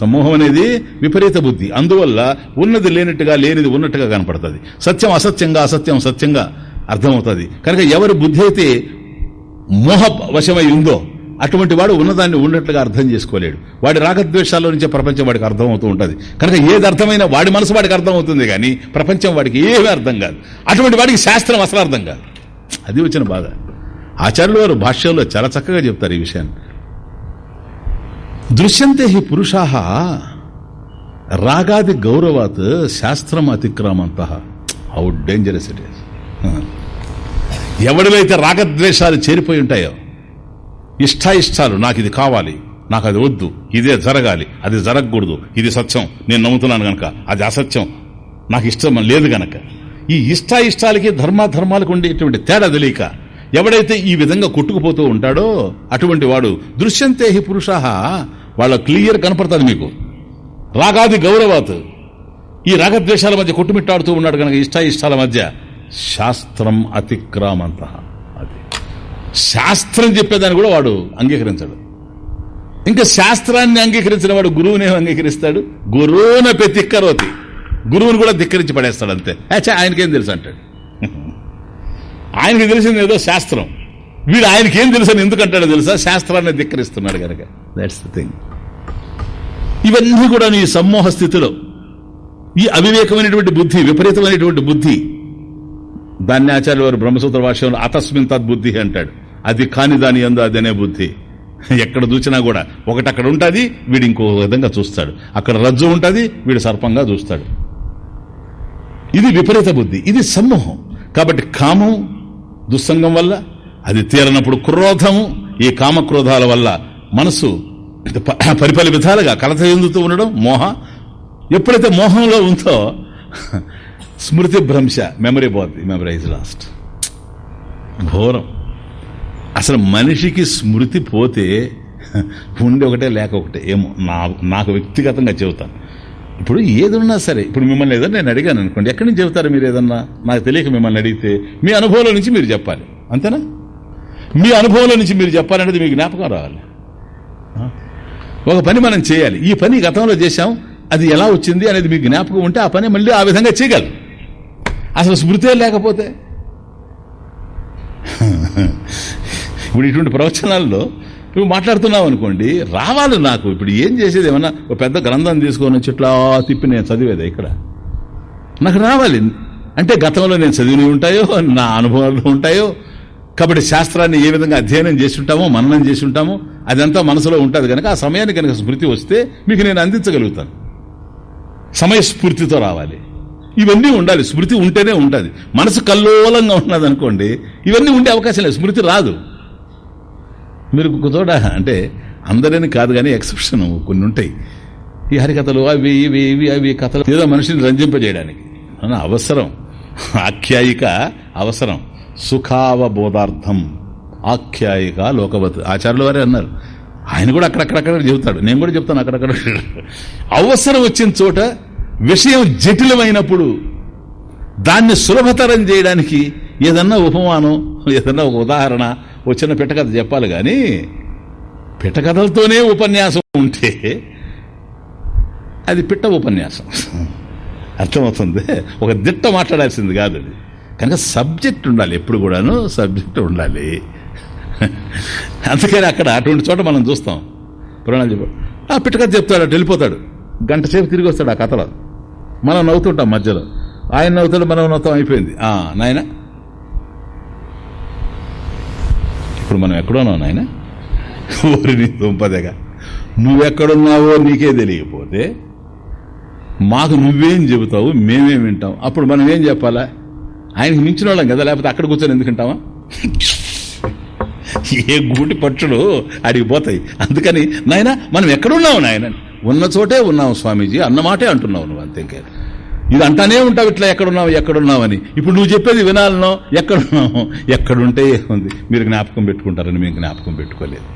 సమ్మోహం అనేది విపరీత బుద్ధి. అందువల్ల ఉన్నది లేనట్టుగా లేనిది ఉన్నట్టుగా కనపడుతుంది. సత్యం అసత్యంగా అసత్యం సత్యంగా అర్థమవుతుంది. కనుక ఎవరి బుద్ధి అయితే మోహ వశమై ఉందో అటువంటి వాడు ఉన్నదాన్ని ఉన్నట్లుగా అర్థం చేసుకోలేడు. వాడి రాగద్వేషాల్లో నుంచే ప్రపంచం వాడికి అర్థమవుతూ ఉంటుంది. కనుక ఏది అర్థమైనా వాడి మనసు వాడికి అర్థమవుతుంది కానీ ప్రపంచం వాడికి ఏమీ అర్థం కాదు. అటువంటి వాడికి శాస్త్రం అసలు అర్థం కాదు. అది వచ్చిన బాధ. ఆచార్యులు వారు భాష్యంలో చాలా చక్కగా చెప్తారు ఈ విషయాన్ని. దృశ్యంతే హి పురుషా. రాగాది గౌరవాత్ శాస్త్రం అతిక్రమంత. హౌ డేంజరస్ ఇట్ ఈస్ ఎవడివైతే రాగద్వేషాలు చేరిపోయి ఉంటాయో ఇష్టాయిష్టాలు నాకు ఇది కావాలి నాకు అది వద్దు ఇదే జరగాలి అది జరగకూడదు ఇది సత్యం నేను నమ్ముతున్నాను గనక అది అసత్యం నాకు ఇష్టం లేదు గనక. ఈ ఇష్టాయిష్టాలకి ధర్మాధర్మాలకు ఉండేటువంటి తేడా తెలియక ఎవడైతే ఈ విధంగా కొట్టుకుపోతూ ఉంటాడో అటువంటి వాడు దృశ్యంతే హి పురుషాహ వాళ్ళ క్లియర్ కనపడుతుంది మీకు. రాగాది గౌరవాత్. ఈ రాగద్వేషాల మధ్య కొట్టుమిట్టాడుతూ ఉన్నాడు కనుక ఇష్ట ఇష్టాల మధ్య శాస్త్రం అతిక్రామంత. అది. శాస్త్రం చెప్పేదాన్ని కూడా వాడు అంగీకరించాడు. ఇంకా శాస్త్రాన్ని అంగీకరించిన వాడు గురువునే అంగీకరిస్తాడు? గురువున పెతిక్కరోతి. గురువుని కూడా ధిక్కరించి పడేస్తాడు అంతే ఆయనకేం తెలుసు అంటాడు? ఆయనకి తెలిసింది ఏదో శాస్త్రం. వీడు ఆయనకేం తెలుసు అని ఎందుకంటాడో తెలుసా? శాస్త్రాన్ని ధిక్కరిస్తున్నాడు కనుక దాట్స్ ద థింగ్ ఇవన్నీ కూడా నీ సమ్మోహ స్థితిలో ఈ అవివేకమైనటువంటి బుద్ధి విపరీతమైనటువంటి బుద్ధి దాన్ని ఆచార్య వారు బ్రహ్మసూత్ర భాషలో అతస్మిన్ తద్బుద్ధి అంటాడు. అది కాని దాని అందు అదనే బుద్ధి. ఎక్కడ చూసినా కూడా ఒకటి అక్కడ ఉంటుంది వీడు ఇంకో విధంగా చూస్తాడు. అక్కడ రజ్జు ఉంటుంది వీడు సర్పంగా చూస్తాడు. ఇది విపరీత బుద్ధి ఇది సమ్మోహం. కాబట్టి కామం దుస్సంగం వల్ల అది తీరనప్పుడు క్రోధము ఈ కామక్రోధాల వల్ల మనసు ప- పరిపల విధాలుగా కలత చెందుతూ ఉండడం మోహ. ఎప్పుడైతే మోహంలో ఉందో స్మృతి భ్రంశ మెమరీ పోతుంది మెమరీ ఇస్ లాస్ట్ ఘోరం. అసలు మనిషికి స్మృతి పోతే ఉండి ఒకటే లేక ఒకటే. ఏమో నా నాకు వ్యక్తిగతంగా చెబుతాను. ఇప్పుడు ఏదన్నా సరే ఇప్పుడు మిమ్మల్ని ఏదన్నా నేను అడిగాను అనుకోండి ఎక్కడి నుంచి చెబుతారు మీరు ఏదన్నా? నాకు తెలియక మిమ్మల్ని అడిగితే మీ అనుభవంలో నుంచి మీరు చెప్పాలి. అంతేనా? మీ అనుభవంలో నుంచి మీరు చెప్పాలనేది మీకు జ్ఞాపకం రావాలి. ఒక పని మనం చేయాలి. ఈ పని గతంలో చేశాం అది ఎలా వచ్చింది అనేది మీకు జ్ఞాపకం ఉంటే ఆ పని మళ్ళీ ఆ విధంగా చేయగలరు అసలు స్మృతే లేకపోతే? ఇప్పుడు ఇటువంటి ప్రవచనాల్లో నువ్వు మాట్లాడుతున్నావు అనుకోండి రావాలి నాకు. ఇప్పుడు ఏం చేసేది? ఏమన్నా ఒక పెద్ద గ్రంథం తీసుకొని వచ్చి ఇట్లా తిప్పి నేను చదివేది ఇక్కడ? నాకు రావాలి. అంటే గతంలో నేను చదివినవి ఉంటాయో నా అనుభవాలు ఉంటాయో కాబట్టి శాస్త్రాన్ని ఏ విధంగా అధ్యయనం చేసి ఉంటామో మననం చేసి అదంతా మనసులో ఉంటుంది కనుక ఆ సమయానికి కనుక స్మృతి వస్తే మీకు నేను అందించగలుగుతాను. సమయస్ఫూర్తితో రావాలి. ఇవన్నీ ఉండాలి. స్మృతి ఉంటేనే ఉంటుంది. మనసు కల్లోలంగా ఉన్నది అనుకోండి ఇవన్నీ ఉండే అవకాశం లేదు. స్మృతి రాదు. మీరు ఒక అంటే అందరని కాదు కానీ ఎక్సెప్షన్ కొన్ని ఉంటాయి. ఈ హరికథలు అవి ఇవి ఇవి అవి కథలు ఏదో మనిషిని రంజింపజేయడానికి. అవసరం. ఆఖ్యాయిక అవసరం. సుఖావబోధార్థం. ఆఖ్యాయిక లోకవత్ ఆచార్యుల వారే అన్నారు. ఆయన కూడా అక్కడక్కడక్కడ చెబుతాడు. నేను కూడా చెప్తాను అక్కడక్కడ. అవసరం వచ్చిన చోట విషయం జటిలమైనప్పుడు దాన్ని సులభతరం చేయడానికి ఏదన్నా ఉపమానం ఏదన్నా ఒక ఉదాహరణ వచ్చిన చిన్న పిట్టకథ చెప్పాలి కానీ పిట్టకథలతోనే ఉపన్యాసం ఉంటే అది పిట్ట ఉపన్యాసం. అర్థమవుతుంది? ఒక దిట్ట మాట్లాడాల్సింది కాదు అది. కనుక సబ్జెక్ట్ ఉండాలి ఎప్పుడు కూడాను సబ్జెక్ట్ ఉండాలి. అందుకని అక్కడ అటువంటి చోట మనం చూస్తాం. పురాణాలు చెప్పాడు ఆ పిట్టకథ చెప్తాడు అటు వెళ్ళిపోతాడు. గంట సేపు తిరిగి వస్తాడు ఆ కథలో. మనం నవ్వుతుంటాం మధ్యలో. ఆయన నవ్వుతాడు మనం నవ్వుతాం అయిపోయింది. నాయన. ఇప్పుడు మనం ఎక్కడున్నాం నాయన? ఊరిని దుంపదేగా. నువ్వెక్కడున్నావో నీకే తెలియకపోతే మాకు నువ్వేం చెబుతావు మేమేం వింటాం. అప్పుడు మనం ఏం చెప్పాలా? ఆయనకి మించిన వాళ్ళం కదా లేకపోతే అక్కడ కూర్చొని ఎందుకుంటామా ఏ గూటి పక్షులు అడిగిపోతాయి అందుకని నాయన మనం ఎక్కడున్నావు నాయన? ఉన్న చోటే ఉన్నావు స్వామీజీ అన్నమాటే అంటున్నావు నువ్వు అంతే ఇది అంటానే ఉంటావు ఇట్లా ఎక్కడున్నావు ఎక్కడున్నావు అని ఇప్పుడు నువ్వు చెప్పేది వినాలనో ఎక్కడున్నావు ఎక్కడుంటే ఉంది మీరు జ్ఞాపకం పెట్టుకుంటారని మేము జ్ఞాపకం పెట్టుకోలేదు.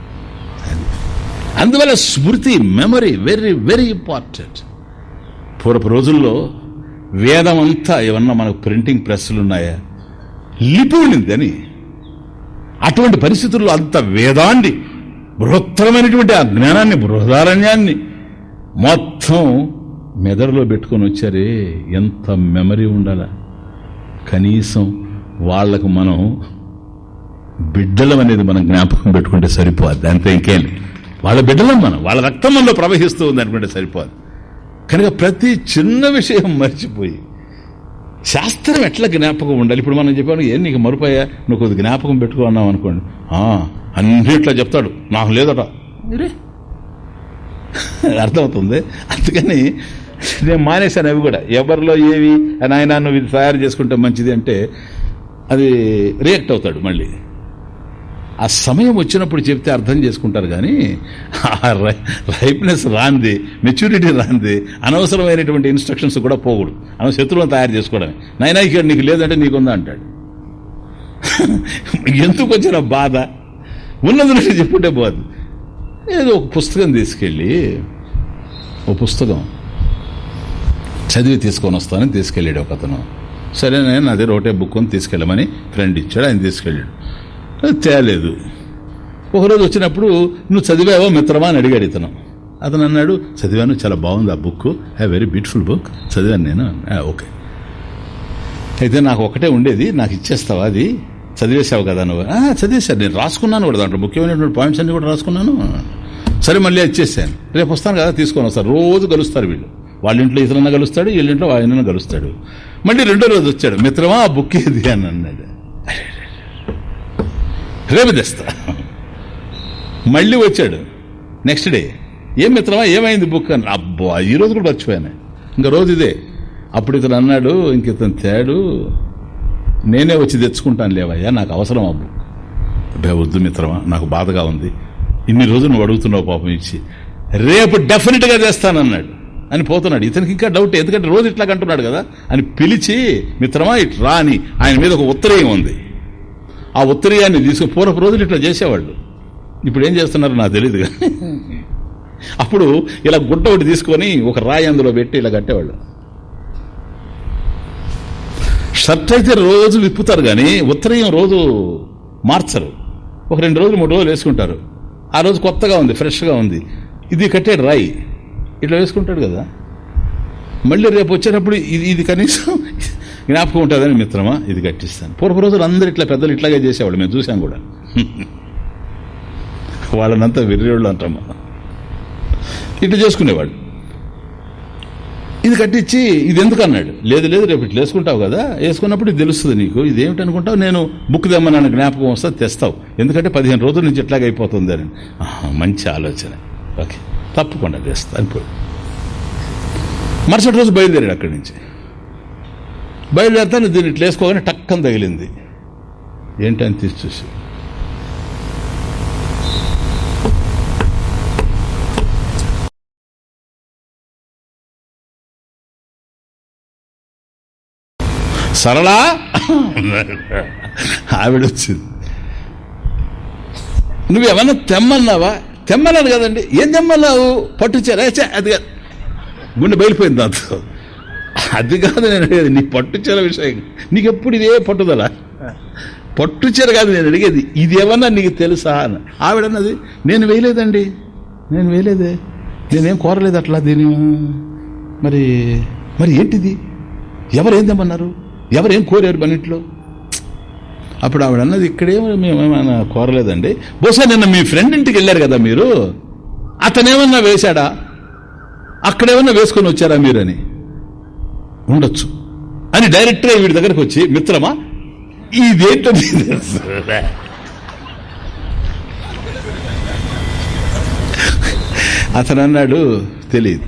అందువల్ల స్మృతి మెమరీ వెరీ వెరీ ఇంపార్టెంట్. పూర్వపు రోజుల్లో వేదం అంతా ఏమన్నా మనకు ప్రింటింగ్ ప్రెస్లు ఉన్నాయా? లిపి ఉండిందని అటువంటి పరిస్థితుల్లో అంత వేదాన్ని బృహత్తరమైనటువంటి ఆ జ్ఞానాన్ని బృహదారణ్యాన్ని మొత్తం మెదడులో పెట్టుకొని వచ్చారే ఎంత మెమరీ ఉండాలా? కనీసం వాళ్ళకు మనం బిడ్డలం అనేది మనం జ్ఞాపకం పెట్టుకుంటే సరిపోద్ది అంతే ఇంకేం వాళ్ళ బిడ్డలం మనం వాళ్ళ రక్తం మనలో ప్రవహిస్తూ ఉంది అనుకుంటే సరిపోదు కనుక ప్రతి చిన్న విషయం మర్చిపోయి శాస్త్రం ఎట్లా జ్ఞాపకం ఉండాలి? ఇప్పుడు మనం చెప్పాను ఏం నీకు మరుపయ్యా? నువ్వు కొద్ది జ్ఞాపకం పెట్టుకున్నావు అనుకోండి. ఆ, అన్నిట్లా చెప్తాడు. నాకు లేదట. అర్థమవుతుంది. అందుకని నేను మానేశాను అవి కూడా. ఎవరిలో ఏవి నాయన నువ్వు ఇది తయారు చేసుకుంటే మంచిది అంటే అది రియాక్ట్ అవుతాడు మళ్ళీ. ఆ సమయం వచ్చినప్పుడు చెప్తే అర్థం చేసుకుంటారు కానీ ఆ రై- రైప్నెస్ రాంది మెచ్యూరిటీ రాంది అనవసరమైనటువంటి ఇన్స్ట్రక్షన్స్ కూడా పోకూడదు అన శత్రువులను తయారు చేసుకోవడమే. నైనా ఇక్కడ నీకు లేదంటే నీకుందా అంటాడు. ఎందుకు వచ్చిన బాధ? ఉన్నది నుంచి చెప్పుంటే పోదు. ఏదో ఒక పుస్తకం తీసుకెళ్ళి ఓ పుస్తకం చదివి తీసుకొని వస్తానని తీసుకెళ్ళాడు ఒక అతను సరే నేను నా దగ్గర ఒకటే బుక్ అని తీసుకెళ్ళమని ఫ్రెండ్ ఇచ్చాడు ఆయన తీసుకెళ్ళాడు. తేలేదు. ఒకరోజు వచ్చినప్పుడు నువ్వు చదివావో మిత్రమా? అని అడిగాడు ఇతను. అతను అన్నాడు చదివాను చాలా బాగుంది ఆ బుక్ హ్యా వెరీ బ్యూటిఫుల్ బుక్ చదివాను నేను. ఓకే. అయితే నాకు ఒకటే ఉండేది నాకు ఇచ్చేస్తావా అది? చదివేశావు కదా నువ్వు. చదివేశాను. నేను రాసుకున్నాను కూడా దాంట్లో. ముఖ్యమైనటువంటి పాయింట్స్ అన్ని కూడా రాసుకున్నాను. సరే మళ్ళీ ఇచ్చేసాను రేపు వస్తాను కదా తీసుకొని వస్తారు రోజు కలుస్తారు వీళ్ళు. వాళ్ళ ఇంట్లో ఇతరన్నా కలుస్తాడు వీళ్ళ ఇంట్లో ఆయన కలుస్తాడు. మళ్ళీ రెండో రోజు వచ్చాడు మిత్రమా ఆ బుక్ ఏది? అని అన్నాడు. రేపు తెస్తా మళ్ళీ వచ్చాడు. నెక్స్ట్ డే ఏం మిత్రమా ఏమైంది బుక్ అని. అబ్బా ఈ రోజు కూడా మర్చిపోయాను. ఇంకా రోజు ఇదే. అప్పుడు ఇతను అన్నాడు ఇంక ఇతను తేడు. నేనే వచ్చి తెచ్చుకుంటాను లేవయ్యా నాకు అవసరం బుక్? అబ్బే వద్దు మిత్రమా నాకు బాధగా ఉంది. ఇన్ని రోజులు నువ్వు అడుగుతున్నావు పాపం ఇచ్చి. రేపు డెఫినెట్గా చేస్తానన్నాడు. అని పోతున్నాడు. ఇతనికి ఇంకా డౌట్ ఎందుకంటే రోజు ఇట్లా అంటున్నాడు కదా. అని పిలిచి మిత్రమా ఇట్లా అని. ఆయన మీద ఒక ఉత్తరేయం ఉంది. ఆ ఉత్తరీయాన్ని తీసుకు పూర్వపు రోజులు ఇట్లా చేసేవాళ్ళు. ఇప్పుడు ఏం చేస్తున్నారో నాకు తెలియదు కానీ అప్పుడు ఇలా గుడ్డ ఒకటి తీసుకొని ఒక రాయి అందులో పెట్టి ఇలా కట్టేవాళ్ళు. షర్ట్ అయితే రోజు విప్పుతారు కానీ ఉత్తరీయం రోజు మార్చరు. ఒక రెండు రోజులు మూడు రోజులు వేసుకుంటారు. ఆ రోజు కొత్తగా ఉంది ఫ్రెష్గా ఉంది. ఇది కట్టాడు రాయి. ఇట్లా వేసుకుంటాడు కదా. మళ్ళీ రేపు వచ్చేటప్పుడు ఇది ఇది కనీసం జ్ఞాపకం ఉంటుందని మిత్రమా? ఇది కట్టిస్తాను పూర్వ రోజులు అందరు ఇట్లా పెద్దలు ఇట్లాగే చేసేవాళ్ళు. మేము చూసాం కూడా. వాళ్ళనంతా వెర్రేళ్ళు అంటాం ఇట్లా చేసుకునేవాళ్ళు. ఇది కట్టించి ఇది ఎందుకు అన్నాడు? లేదు లేదు రేపు ఇట్లా వేసుకుంటావు కదా? వేసుకున్నప్పుడు ఇది తెలుస్తుంది నీకు. ఇది అనుకుంటావు నేను బుక్ తెమ్మన్నాను జ్ఞాపకం వస్తే తెస్తావు. ఎందుకంటే పదిహేను రోజుల నుంచి ఇట్లాగ అయిపోతుంది అని. మంచి ఆలోచన. ఓకే. తప్పకుండా తెస్తా అనిపోయి మరుసటి రోజు బయలుదేరాడు అక్కడి నుంచి. బయలుదేరుతాను దీన్ని ఇట్లా వేసుకోగానే టక్కన తగిలింది. ఏంటని తీసి చూసి. సరళా? ఆవిడ వచ్చింది నువ్వేమన్నా తెమ్మన్నావా? తెమ్మన్నాను కదండి. ఏం తెమ్మన్నావు? పట్టుచారా ఛే, అది కాదు. గుండె బయలుపోయింది దాంతో అది కాదు నేను అడిగేది నీ పట్టుచీర విషయం. నీకెప్పుడు ఇదే పట్టుదల? పట్టుచీర కాదు నేను అడిగేది ఇది ఏమన్నా నీకు తెలుసా అని. ఆవిడన్నది నేను వేయలేదండి. నేను వేయలేదే. నేనేం కోరలేదు అట్లా దీని మరి మరి ఏంటిది? ఎవరేం తెమ్మన్నారు? ఎవరేం కోరారు మన ఇంట్లో? అప్పుడు ఆవిడ అన్నది ఇక్కడేమో మేమేమన్నా కోరలేదండి. బహుశా నిన్న మీ ఫ్రెండ్ ఇంటికి వెళ్ళారు కదా మీరు? అతనేమన్నా వేశాడా? అక్కడేమన్నా వేసుకొని వచ్చారా మీరని? ఉండొచ్చు. అని డైరెక్ట్గా వీడి దగ్గరకు వచ్చి మిత్రమా ఇదేంటో తెలుసు?" అతను అన్నాడు తెలియదు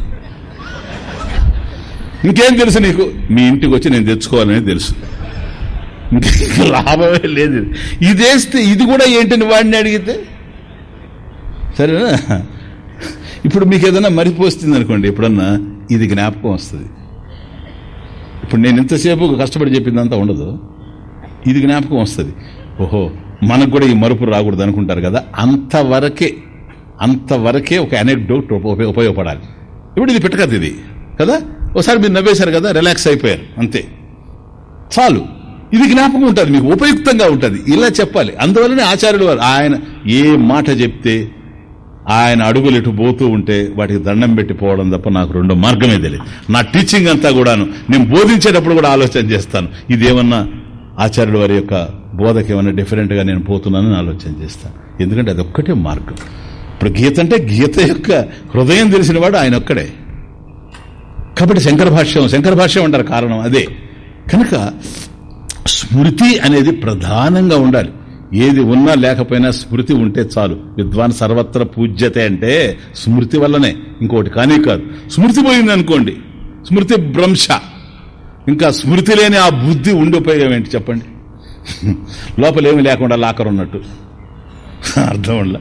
ఇంకేం తెలుసు నీకు? మీ ఇంటికి వచ్చి నేను తెచ్చుకోవాలని తెలుసు. లాభమే లేదు. ఇదేస్తే ఇది కూడా ఏంటని వాడిని అడిగితే? సరేనా? ఇప్పుడు మీకు ఏదైనా మరిపోస్తుంది అనుకోండి ఎప్పుడన్నా ఇది జ్ఞాపకం వస్తుంది. ఇప్పుడు నేను ఇంతసేపు కష్టపడి చెప్పిందంతా ఉండదు. ఇది జ్ఞాపకం వస్తుంది. ఓహో మనకు కూడా ఈ మరుపు రాకూడదు అనుకుంటారు కదా అంతవరకే అంతవరకే ఒక అనెక్డోట్ ఉపయోగపడాలి. ఇప్పుడు ఇది పెట్టకదు ఇది కదా? ఒకసారి మీరు నవ్వేశారు కదా రిలాక్స్ అయిపోయారు అంతే. చాలు. ఇది జ్ఞాపకం ఉంటుంది మీకు ఉపయుక్తంగా ఉంటుంది. ఇలా చెప్పాలి. అందువల్లనే ఆచార్యులు వారు ఆయన ఏ మాట చెప్తే ఆయన అడుగులు ఇటు పోతూ ఉంటే వాటికి దండం పెట్టి పోవడం తప్ప నాకు రెండో మార్గమే తెలియదు. నా టీచింగ్ అంతా కూడాను నేను బోధించేటప్పుడు కూడా ఆలోచన చేస్తాను. ఇదేమన్నా ఆచార్యుడు వారి యొక్క బోధకి ఏమైనా డిఫరెంట్గా నేను పోతున్నానని ఆలోచన చేస్తాను. ఎందుకంటే అది ఒక్కటే మార్గం. ఇప్పుడు గీత అంటే గీత యొక్క హృదయం తెలిసిన వాడు ఆయన ఒక్కడే. కాబట్టి శంకర భాష్యం శంకర భాష్యం అంటారు కారణం అదే. కనుక స్మృతి అనేది ప్రధానంగా ఉండాలి. ఏది ఉన్నా లేకపోయినా స్మృతి ఉంటే చాలు. విద్వాన్ సర్వత్ర పూజ్యతే అంటే స్మృతి వల్లనే. ఇంకోటి కానీ కాదు. స్మృతి పోయింది అనుకోండి. స్మృతి భ్రంశ. ఇంకా స్మృతి లేని ఆ బుద్ధి ఉండి ఉపయోగం ఏంటి చెప్పండి? లోపలేమి లేకుండా లాకర్ ఉన్నట్టు. అర్థం ఉండ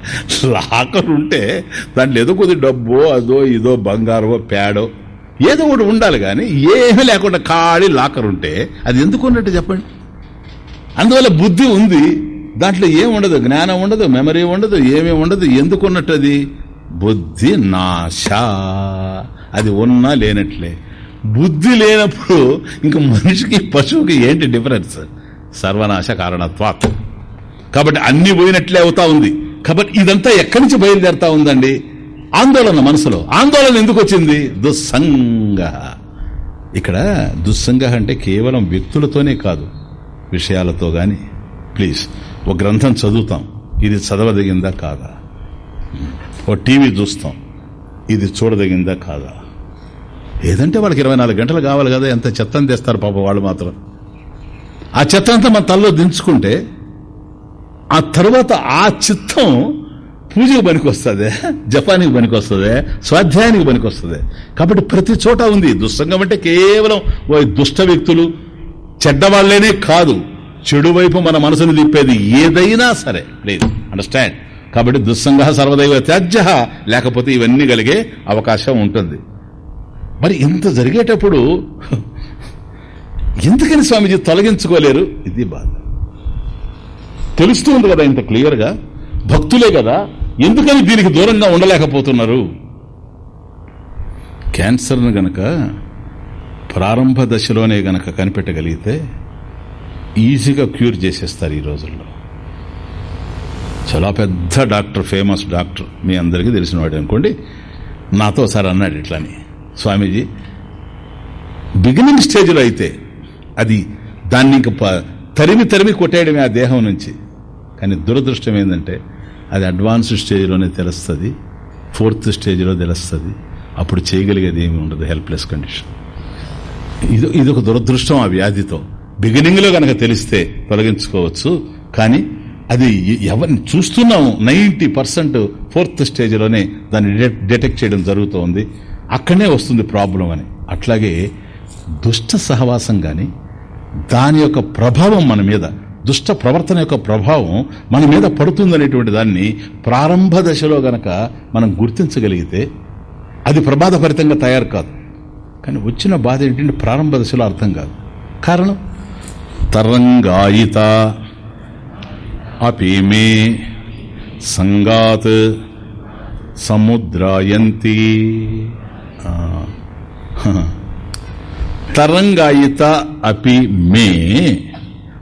లాకర్ ఉంటే దాంట్లో ఏదో కొద్ది డబ్బో అదో ఇదో బంగారమో పేడో ఏదో ఒకటి ఉండాలి కానీ ఏమీ లేకుండా ఖాళీ లాకర్ ఉంటే అది ఎందుకు ఉన్నట్టు చెప్పండి? అందువల్ల బుద్ధి ఉంది. దాంట్లో ఏం ఉండదు జ్ఞానం ఉండదు మెమరీ ఉండదు ఏమీ ఉండదు ఎందుకు ఉన్నట్టు అది బుద్ధి నాశ. అది ఉన్నా లేనట్లే. బుద్ధి లేనప్పుడు ఇంక మనిషికి పశువుకి ఏంటి డిఫరెన్స్ సర్వనాశ కారణత్వాత్. కాబట్టి అన్ని పోయినట్లే అవుతా ఉంది. కాబట్టి ఇదంతా ఎక్కడి నుంచి బయలుదేరుతా ఉందండి? ఆందోళన మనసులో. ఆందోళన ఎందుకు వచ్చింది? దుస్సంగ. ఇక్కడ దుస్సంగ అంటే కేవలం వ్యక్తులతోనే కాదు విషయాలతో గాని. ప్లీజ్. ఒక గ్రంథం చదువుతాం. ఇది చదవదగిందా కాదా? ఓ టీవీ చూస్తాం. ఇది చూడదగిందా కాదా? ఏదంటే వాళ్ళకి ఇరవై నాలుగు గంటలు కావాలి కదా ఎంత చెత్తని తెస్తారు పాప వాళ్ళు మాత్రం. ఆ చెత్త అంతా మన తల్లో దించుకుంటే ఆ తర్వాత ఆ చిత్తం పూజకు పనికొస్తుంది జపానికి పనికొస్తుంది స్వాధ్యాయానికి పనికొస్తుంది. కాబట్టి ప్రతి చోట ఉంది. దుస్సంగం అంటే కేవలం ఓ దుష్ట వ్యక్తులు చెడ్డవాళ్ళేనే కాదు. చెడు వైపు మన మనసును తిప్పేది ఏదైనా సరే. లేదు అండర్స్టాండ్ కాబట్టి దుస్సంగ సర్వదైవ త్యాజ్య లేకపోతే ఇవన్నీ కలిగే అవకాశం ఉంటుంది. మరి ఇంత జరిగేటప్పుడు ఎందుకని స్వామీజీ తొలగించుకోలేరు? ఇది బాధ. తెలుస్తుంది కదా ఇంత క్లియర్గా? భక్తులే కదా ఎందుకని దీనికి దూరంగా ఉండలేకపోతున్నారు? క్యాన్సర్ను గనక ప్రారంభ దశలోనే గనక కనిపెట్టగలిగితే ఈజీగా క్యూర్ చేసేస్తారు ఈ రోజుల్లో. చాలా పెద్ద డాక్టర్ ఫేమస్ డాక్టర్ మీ అందరికీ తెలిసినవాడు అనుకోండి నాతో సార్ అన్నాడు ఇట్లని స్వామీజీ బిగినింగ్ స్టేజ్లో అయితే అది దాన్ని ఇంక తరిమి తరిమి కొట్టేయడమే ఆ దేహం నుంచి. కానీ దురదృష్టం ఏంటంటే అది అడ్వాన్స్డ్ స్టేజ్లోనే తెలుస్తుంది ఫోర్త్ స్టేజ్లో తెలుస్తుంది అప్పుడు చేయగలిగేది ఏమి ఉండదు హెల్ప్లెస్ కండిషన్ ఇది ఇది ఒక దురదృష్టం ఆ వ్యాధితో. బిగినింగ్లో కనుక గనక తెలిస్తే తొలగించుకోవచ్చు. కానీ అది ఎవరిని చూస్తున్నాము నైంటీ పర్సెంట్ ఫోర్త్ స్టేజ్లోనే దాన్ని డిటెక్ట్- డిటెక్ట్ చేయడం జరుగుతోంది. అక్కడనే వస్తుంది ప్రాబ్లం అని. అట్లాగే దుష్ట సహవాసం కానీ దాని యొక్క ప్రభావం మన మీద దుష్ట ప్రవర్తన యొక్క ప్రభావం మన మీద పడుతుందనేటువంటి దాన్ని ప్రారంభ దశలో గనక మనం గుర్తించగలిగితే అది ప్రమాదభరితంగా తయారు కాదు. కానీ వచ్చిన బాధ ఏంటంటే ప్రారంభ దశలో అర్థం కాదు. కారణం? తరంగాయిత. అపి మే సంగాత్ సముద్రాయంతి. తరంగాయిత అపి మే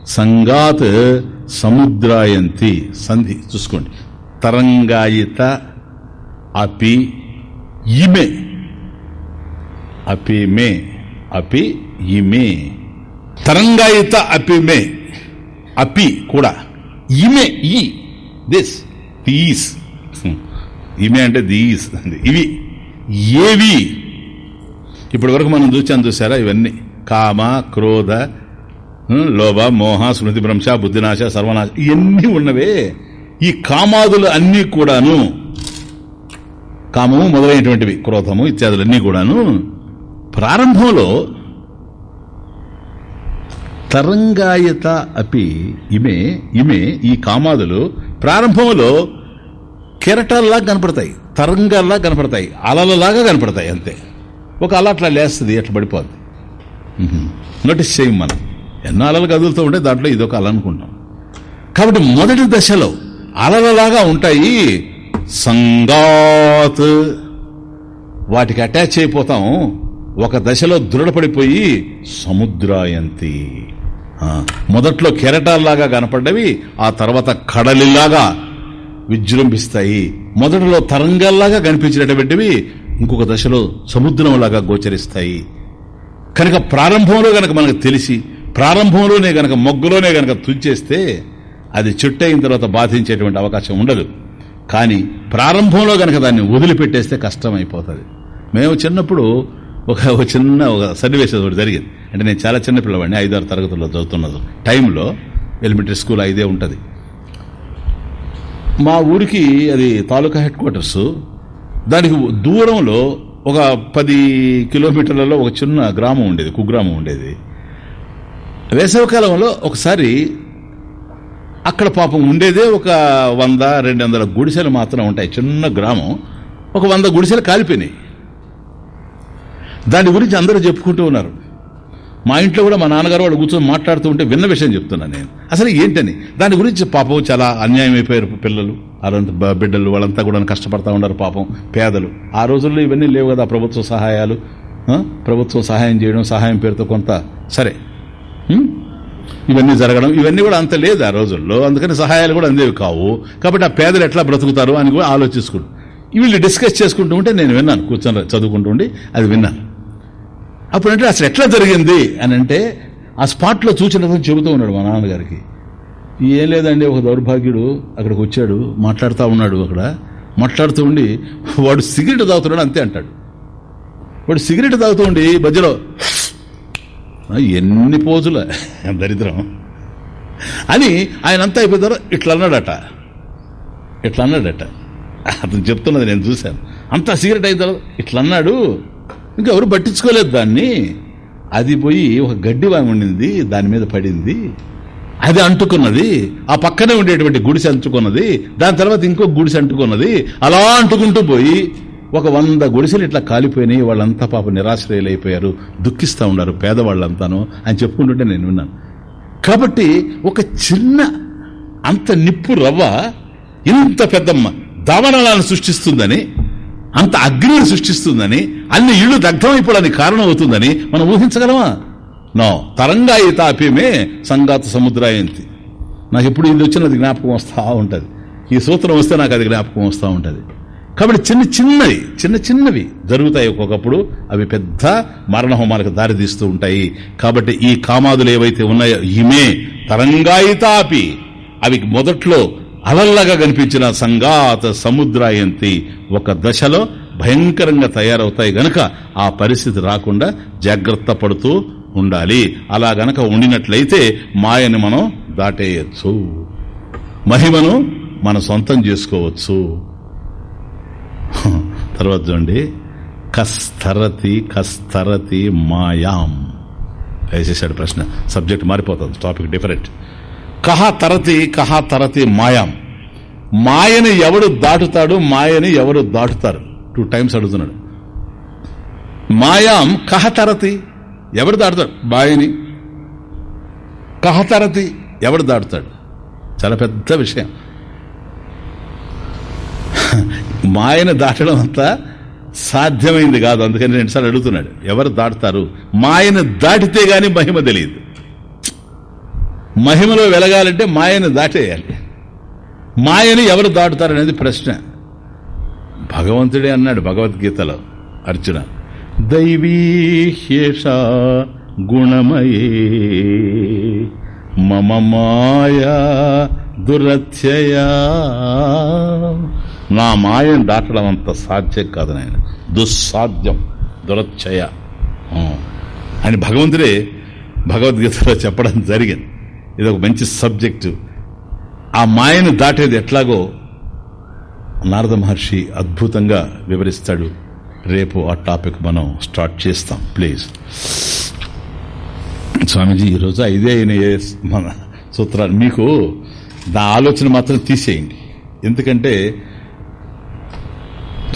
సంగాత్ సముద్రాయంతి. సంధి చూసుకోండి. తరంగాయిత అపి ఇమే అపి మే అపి ఇమే తరంగాయిత అపి మే అపి కూడా. ఇమే ఈ దిస్ దీస్ ఇమే అంటే దీస్ ఇవి ఏవి. ఇప్పటి వరకు మనం చూసాం చూసారా ఇవన్నీ. కామ క్రోధ లోభ మోహ స్మృతి భ్రంశ బుద్ధినాశ సర్వనాశ. ఇవన్నీ ఉన్నవే. ఈ కామాదులు అన్నీ కూడాను. కామము మొదలైనటువంటివి. క్రోధము ఇత్యాదులన్నీ కూడాను. ప్రారంభంలో తరంగాయత అపి ఇమే ఇమే ఈ కామాదులు ప్రారంభంలో కెరటాల్లా కనపడతాయి తరంగాల్లా కనపడతాయి అలలలాగా కనపడతాయి అంతే. ఒక అల అట్లా లేస్తుంది అట్లా పడిపోద్ది. మ్మ్. నోటీస్ చేయం మనం. ఎన్నో అలలు కదులుతూ ఉంటే దాంట్లో ఇదొక అల అనుకుంటాం. కాబట్టి మొదటి దశలో అలలలాగా ఉంటాయి సంగాత్ వాటికి అటాచ్ అయిపోతాం ఒక దశలో దృఢపడిపోయి సముద్రాయంతి. మొదట్లో కెరటాల్లాగా కనపడ్డవి ఆ తర్వాత కడలిలాగా విజృంభిస్తాయి. మొదటిలో తరంగాల్లాగా కనిపించినటువంటివి ఇంకొక దశలో సముద్రంలాగా గోచరిస్తాయి. కనుక ప్రారంభంలో గనక మనకు తెలిసి ప్రారంభంలోనే గనక మొగ్గులోనే గనక తుంచేస్తే అది చెట్టు అయిన తర్వాత బాధించేటువంటి అవకాశం ఉండదు. కానీ ప్రారంభంలో గనక దాన్ని వదిలిపెట్టేస్తే కష్టం అయిపోతుంది మేము చిన్నప్పుడు ఒక ఒక చిన్న ఒక సన్నివేశం ఒకటి జరిగింది. అంటే నేను చాలా చిన్న పిల్లవాడిని ఐదారు తరగతుల్లో చదువుతున్నది. టైంలో ఎలిమెంటరీ స్కూల్ ఐదే ఉంటుంది. మా ఊరికి అది తాలూకా హెడ్ క్వార్టర్స్. దానికి దూరంలో ఒక పది కిలోమీటర్లలో ఒక చిన్న గ్రామం ఉండేది కుగ్రామం ఉండేది. వేసవికాలంలో ఒకసారి అక్కడ పాపం ఉండేదే ఒక వంద రెండు వందల గుడిసెలు మాత్రం ఉంటాయి. చిన్న గ్రామం. ఒక వంద గుడిసెలు కాలిపోయినాయి. దాని గురించి అందరూ చెప్పుకుంటూ ఉన్నారు. మా ఇంట్లో కూడా మా నాన్నగారు వాళ్ళు కూర్చొని మాట్లాడుతూ ఉంటే విన్న విషయం చెప్తున్నాను నేను. అసలు ఏంటని? దాని గురించి పాపం చాలా అన్యాయం అయిపోయారు పిల్లలు. వాళ్ళంతా బిడ్డలు వాళ్ళంతా కూడా కష్టపడతా ఉన్నారు పాపం పేదలు. ఆ రోజుల్లో ఇవన్నీ లేవు కదా ప్రభుత్వ సహాయాలు. ప్రభుత్వం సహాయం చేయడం సహాయం పేరుతో కొంత. సరే. ఇవన్నీ జరగడం ఇవన్నీ కూడా అంత లేదు ఆ రోజుల్లో. అందుకని సహాయాలు కూడా అందేవి కావు. కాబట్టి ఆ పేదలు ఎట్లా బ్రతుకుతారు అని కూడా ఆలోచించుకుంటూ. వీళ్ళు డిస్కస్ చేసుకుంటూ ఉంటే నేను విన్నాను. కూర్చొని చదువుకుంటూ ఉండి అది విన్నాను. అప్పుడంటే అసలు ఎట్లా జరిగింది? అని అంటే ఆ స్పాట్లో చూసినట్లు చెబుతూ ఉన్నాడు మా నాన్నగారికి. ఏం లేదండి ఒక దౌర్భాగ్యుడు అక్కడికి వచ్చాడు మాట్లాడుతూ ఉన్నాడు అక్కడ. మాట్లాడుతూ ఉండి వాడు సిగరెట్ తాగుతున్నాడు అంతే అంటాడు. వాడు సిగరెట్ తాగుతూ ఉండి మధ్యలో ఎన్ని పోజుల? దరిద్రం. అని ఆయన అంతా అయిపోతారు ఇట్లా అన్నాడట. ఇట్లా అన్నాడట. అతను చెప్తున్నది నేను చూశాను. అంతా సిగరెట్ అయిన తర్వాత ఇట్లా అన్నాడు. ఇంకెవరు పట్టించుకోలేదు దాన్ని. అది పోయి ఒక గడ్డి ఉండింది దాని మీద పడింది. అది అంటుకున్నది ఆ పక్కనే ఉండేటువంటి గుడిసె అంటుకున్నది దాని తర్వాత ఇంకో గుడిసె అంటుకున్నది అలా అంటుకుంటూ పోయి ఒక వంద గుడిసెలు ఇట్లా కాలిపోయినాయి వాళ్ళంతా పాప నిరాశ్రయులైపోయారు దుఃఖిస్తూ ఉన్నారు పేదవాళ్ళంతాను అని చెప్పుకుంటుంటే నేను విన్నాను. కాబట్టి ఒక చిన్న అంత నిప్పు రవ్వ ఇంత పెద్దమ్మ దావనాలను సృష్టిస్తుందని అంత అగ్నిని సృష్టిస్తుందని అన్ని ఇళ్ళు దగ్ధమైపోవడానికి కారణం అవుతుందని మనం ఊహించగలమా? నో. తరంగాయి తాపేమే సంగాత సముద్రాయంతి. నాకు ఎప్పుడు ఇది వచ్చినది జ్ఞాపకం వస్తూ ఉంటుంది. ఈ సూత్రం వస్తే నాకు అది జ్ఞాపకం వస్తూ ఉంటుంది. కాబట్టి చిన్న చిన్నవి చిన్న చిన్నవి జరుగుతాయి ఒక్కొక్కప్పుడు. అవి పెద్ద మరణ హోమాలకు దారితీస్తూ ఉంటాయి. కాబట్టి ఈ కామాదులు ఏవైతే ఉన్నాయో ఇమే తరంగాయితాపి అవి మొదట్లో అలల్లగా కనిపించిన సంగాత సముద్రాయంతి ఒక దశలో భయంకరంగా తయారవుతాయి గనక ఆ పరిస్థితి రాకుండా జాగ్రత్త పడుతూ ఉండాలి. అలా గనక ఉండినట్లయితే మాయని మనం దాటేయచ్చు. మహిమను మన సొంతం చేసుకోవచ్చు. తర్వాత చూడండి. కస్తరతి కస్తరతి మాయాం. వేసేసాడు ప్రశ్న. సబ్జెక్ట్ మారిపోతుంది. Topic different. కహ తరతి కహ తరతి మాయాం. మాయని ఎవడు దాటుతాడు మాయని ఎవరు దాటుతారు? టూ టైమ్స్ అడుగుతున్నాడు. మాయాం కహ తరతి ఎవడు దాటుతాడు? మాయని. కహ తరతి ఎవడు దాటుతాడు? చాలా పెద్ద విషయం. మాయను దాటడం అంతా సాధ్యమైంది కాదు అందుకని రెండుసార్లు అడుగుతున్నాడు. ఎవరు దాటుతారు? మాయను దాటితే గాని మహిమ తెలియదు. మహిమలో వెలగాలంటే మాయను దాటేయాలి. మాయని ఎవరు దాటుతారు అనేది ప్రశ్న. భగవంతుడే అన్నాడు భగవద్గీతలో అర్జున. దైవీహేష గుణమయే. మమ మాయా దురత్యయా నా మాయను దాటడం అంత సాధ్యం కాదు నాయన. దుస్సాధ్యం దురత్యయ అని భగవంతుడే భగవద్గీతలో చెప్పడం జరిగింది. ఇది ఒక మంచి సబ్జెక్టు. ఆ మాయను దాటేది ఎట్లాగో నారద మహర్షి అద్భుతంగా వివరిస్తాడు. రేపు ఆ టాపిక్ మనం స్టార్ట్ చేస్తాం ప్లీజ్. స్వామీజీ ఈరోజు ఇదే అయిన మన సూత్రాలు. మీకు నా ఆలోచన మాత్రం తీసేయండి. ఎందుకంటే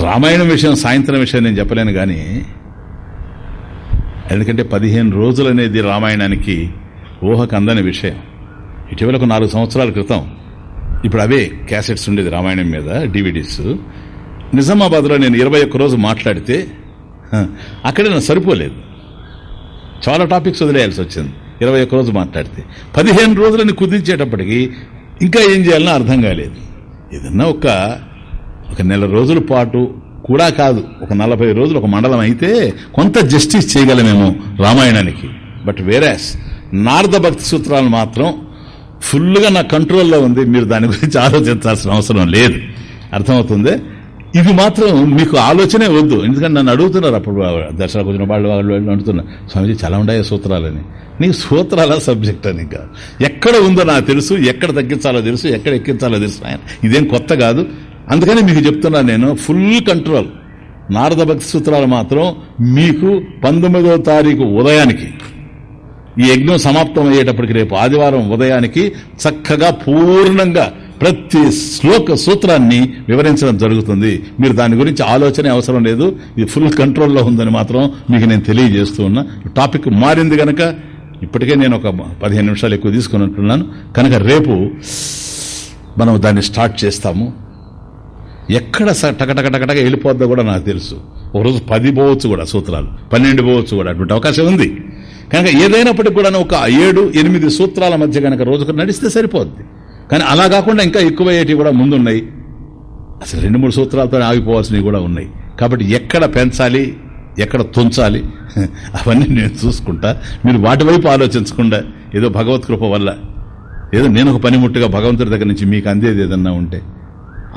రామాయణం విషయం సాయంత్రం విషయం నేను చెప్పలేను కానీ ఎందుకంటే పదిహేను రోజులు అనేది రామాయణానికి ఊహకు అందని విషయం. ఇటీవల ఒక నాలుగు సంవత్సరాల క్రితం ఇప్పుడు అవే క్యాసెట్స్ ఉండేది రామాయణం మీద డివిడీస్. నిజామాబాద్లో నేను ఇరవై ఒక్క రోజు మాట్లాడితే అక్కడే నాకు సరిపోలేదు. చాలా టాపిక్స్ వదిలేయాల్సి వచ్చింది. ఇరవై ఒక్క రోజు మాట్లాడితే. పదిహేను రోజులని కుదించేటప్పటికి ఇంకా ఏం చేయాలనో అర్థం కాలేదు. ఏదన్నా ఒక ఒక నెల రోజుల పాటు కూడా కాదు ఒక నలభై రోజులు ఒక మండలం అయితే కొంత జస్టిస్ చేయగలమేమో రామాయణానికి. బట్ వేరాస్ నారద భక్తి సూత్రాలు మాత్రం ఫుల్గా నా కంట్రోల్లో ఉంది. మీరు దాని గురించి ఆలోచించాల్సిన అవసరం లేదు. అర్థమవుతుంది? ఇది మాత్రం మీకు ఆలోచనే వద్దు. ఎందుకంటే నన్ను అడుగుతున్నారు అప్పుడు దర్శనకు వచ్చిన వాళ్ళు వాళ్ళు అడుగుతున్నారు. స్వామిజీ చాలా ఉండాయి సూత్రాలని? నీకు సూత్రాల సబ్జెక్ట్ అని ఇంకా. ఎక్కడ ఉందో నాకు తెలుసు. ఎక్కడ తగ్గించాలో తెలుసు. ఎక్కడ ఎక్కించాలో తెలుసు. ఆయన ఇదేం కొత్త కాదు. అందుకని మీకు చెప్తున్నాను నేను ఫుల్ కంట్రోల్. నారద భక్తి సూత్రాలు మాత్రం మీకు పంతొమ్మిదవ తారీఖు ఉదయానికి ఈ యజ్ఞం సమాప్తం అయ్యేటప్పటికి రేపు ఆదివారం ఉదయానికి చక్కగా పూర్ణంగా ప్రతి శ్లోక సూత్రాన్ని వివరించడం జరుగుతుంది. మీరు దాని గురించి ఆలోచనే అవసరం లేదు. ఇది ఫుల్ కంట్రోల్లో ఉందని మాత్రం మీకు నేను తెలియజేస్తూ ఉన్నా. టాపిక్ మారింది గనక ఇప్పటికే నేను ఒక పదిహేను నిమిషాలు ఎక్కువ తీసుకుని ఉంటున్నాను. కనుక రేపు మనం దాన్ని స్టార్ట్ చేస్తాము. ఎక్కడ టకటకటకటగా వెళ్ళిపోద్దో కూడా నాకు తెలుసు. ఒకరోజు పది పోవచ్చు కూడా సూత్రాలు. పన్నెండు పోవచ్చు కూడా. అటువంటి అవకాశం ఉంది. కనుక ఏదైనప్పటికి కూడా ఒక ఏడు ఎనిమిది సూత్రాల మధ్య కనుక రోజుకు నడిస్తే సరిపోద్ది. కానీ అలా కాకుండా ఇంకా ఎక్కువ అయ్యేటివి కూడా ముందున్నాయి. అసలు రెండు మూడు సూత్రాలతో ఆగిపోవాల్సినవి కూడా ఉన్నాయి. కాబట్టి ఎక్కడ పెంచాలి ఎక్కడ తుంచాలి అవన్నీ నేను చూసుకుంటా. మీరు వాటి వైపు ఆలోచించకుండా ఏదో భగవత్ కృప వల్ల ఏదో నేను ఒక పనిముట్టుగా భగవంతుడి దగ్గర నుంచి మీకు అందేది ఏదన్నా ఉంటే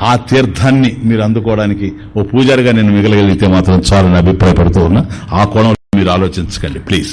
ఆ తీర్థాన్ని మీరు అందుకోవడానికి ఓ పూజారిగా నేను మిగలగలిగితే మాత్రం చాలని అభిప్రాయపడుతూ ఉన్నా. ఆ కోణంలో మీరు ఆలోచించకండి ప్లీజ్.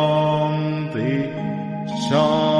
Shalom.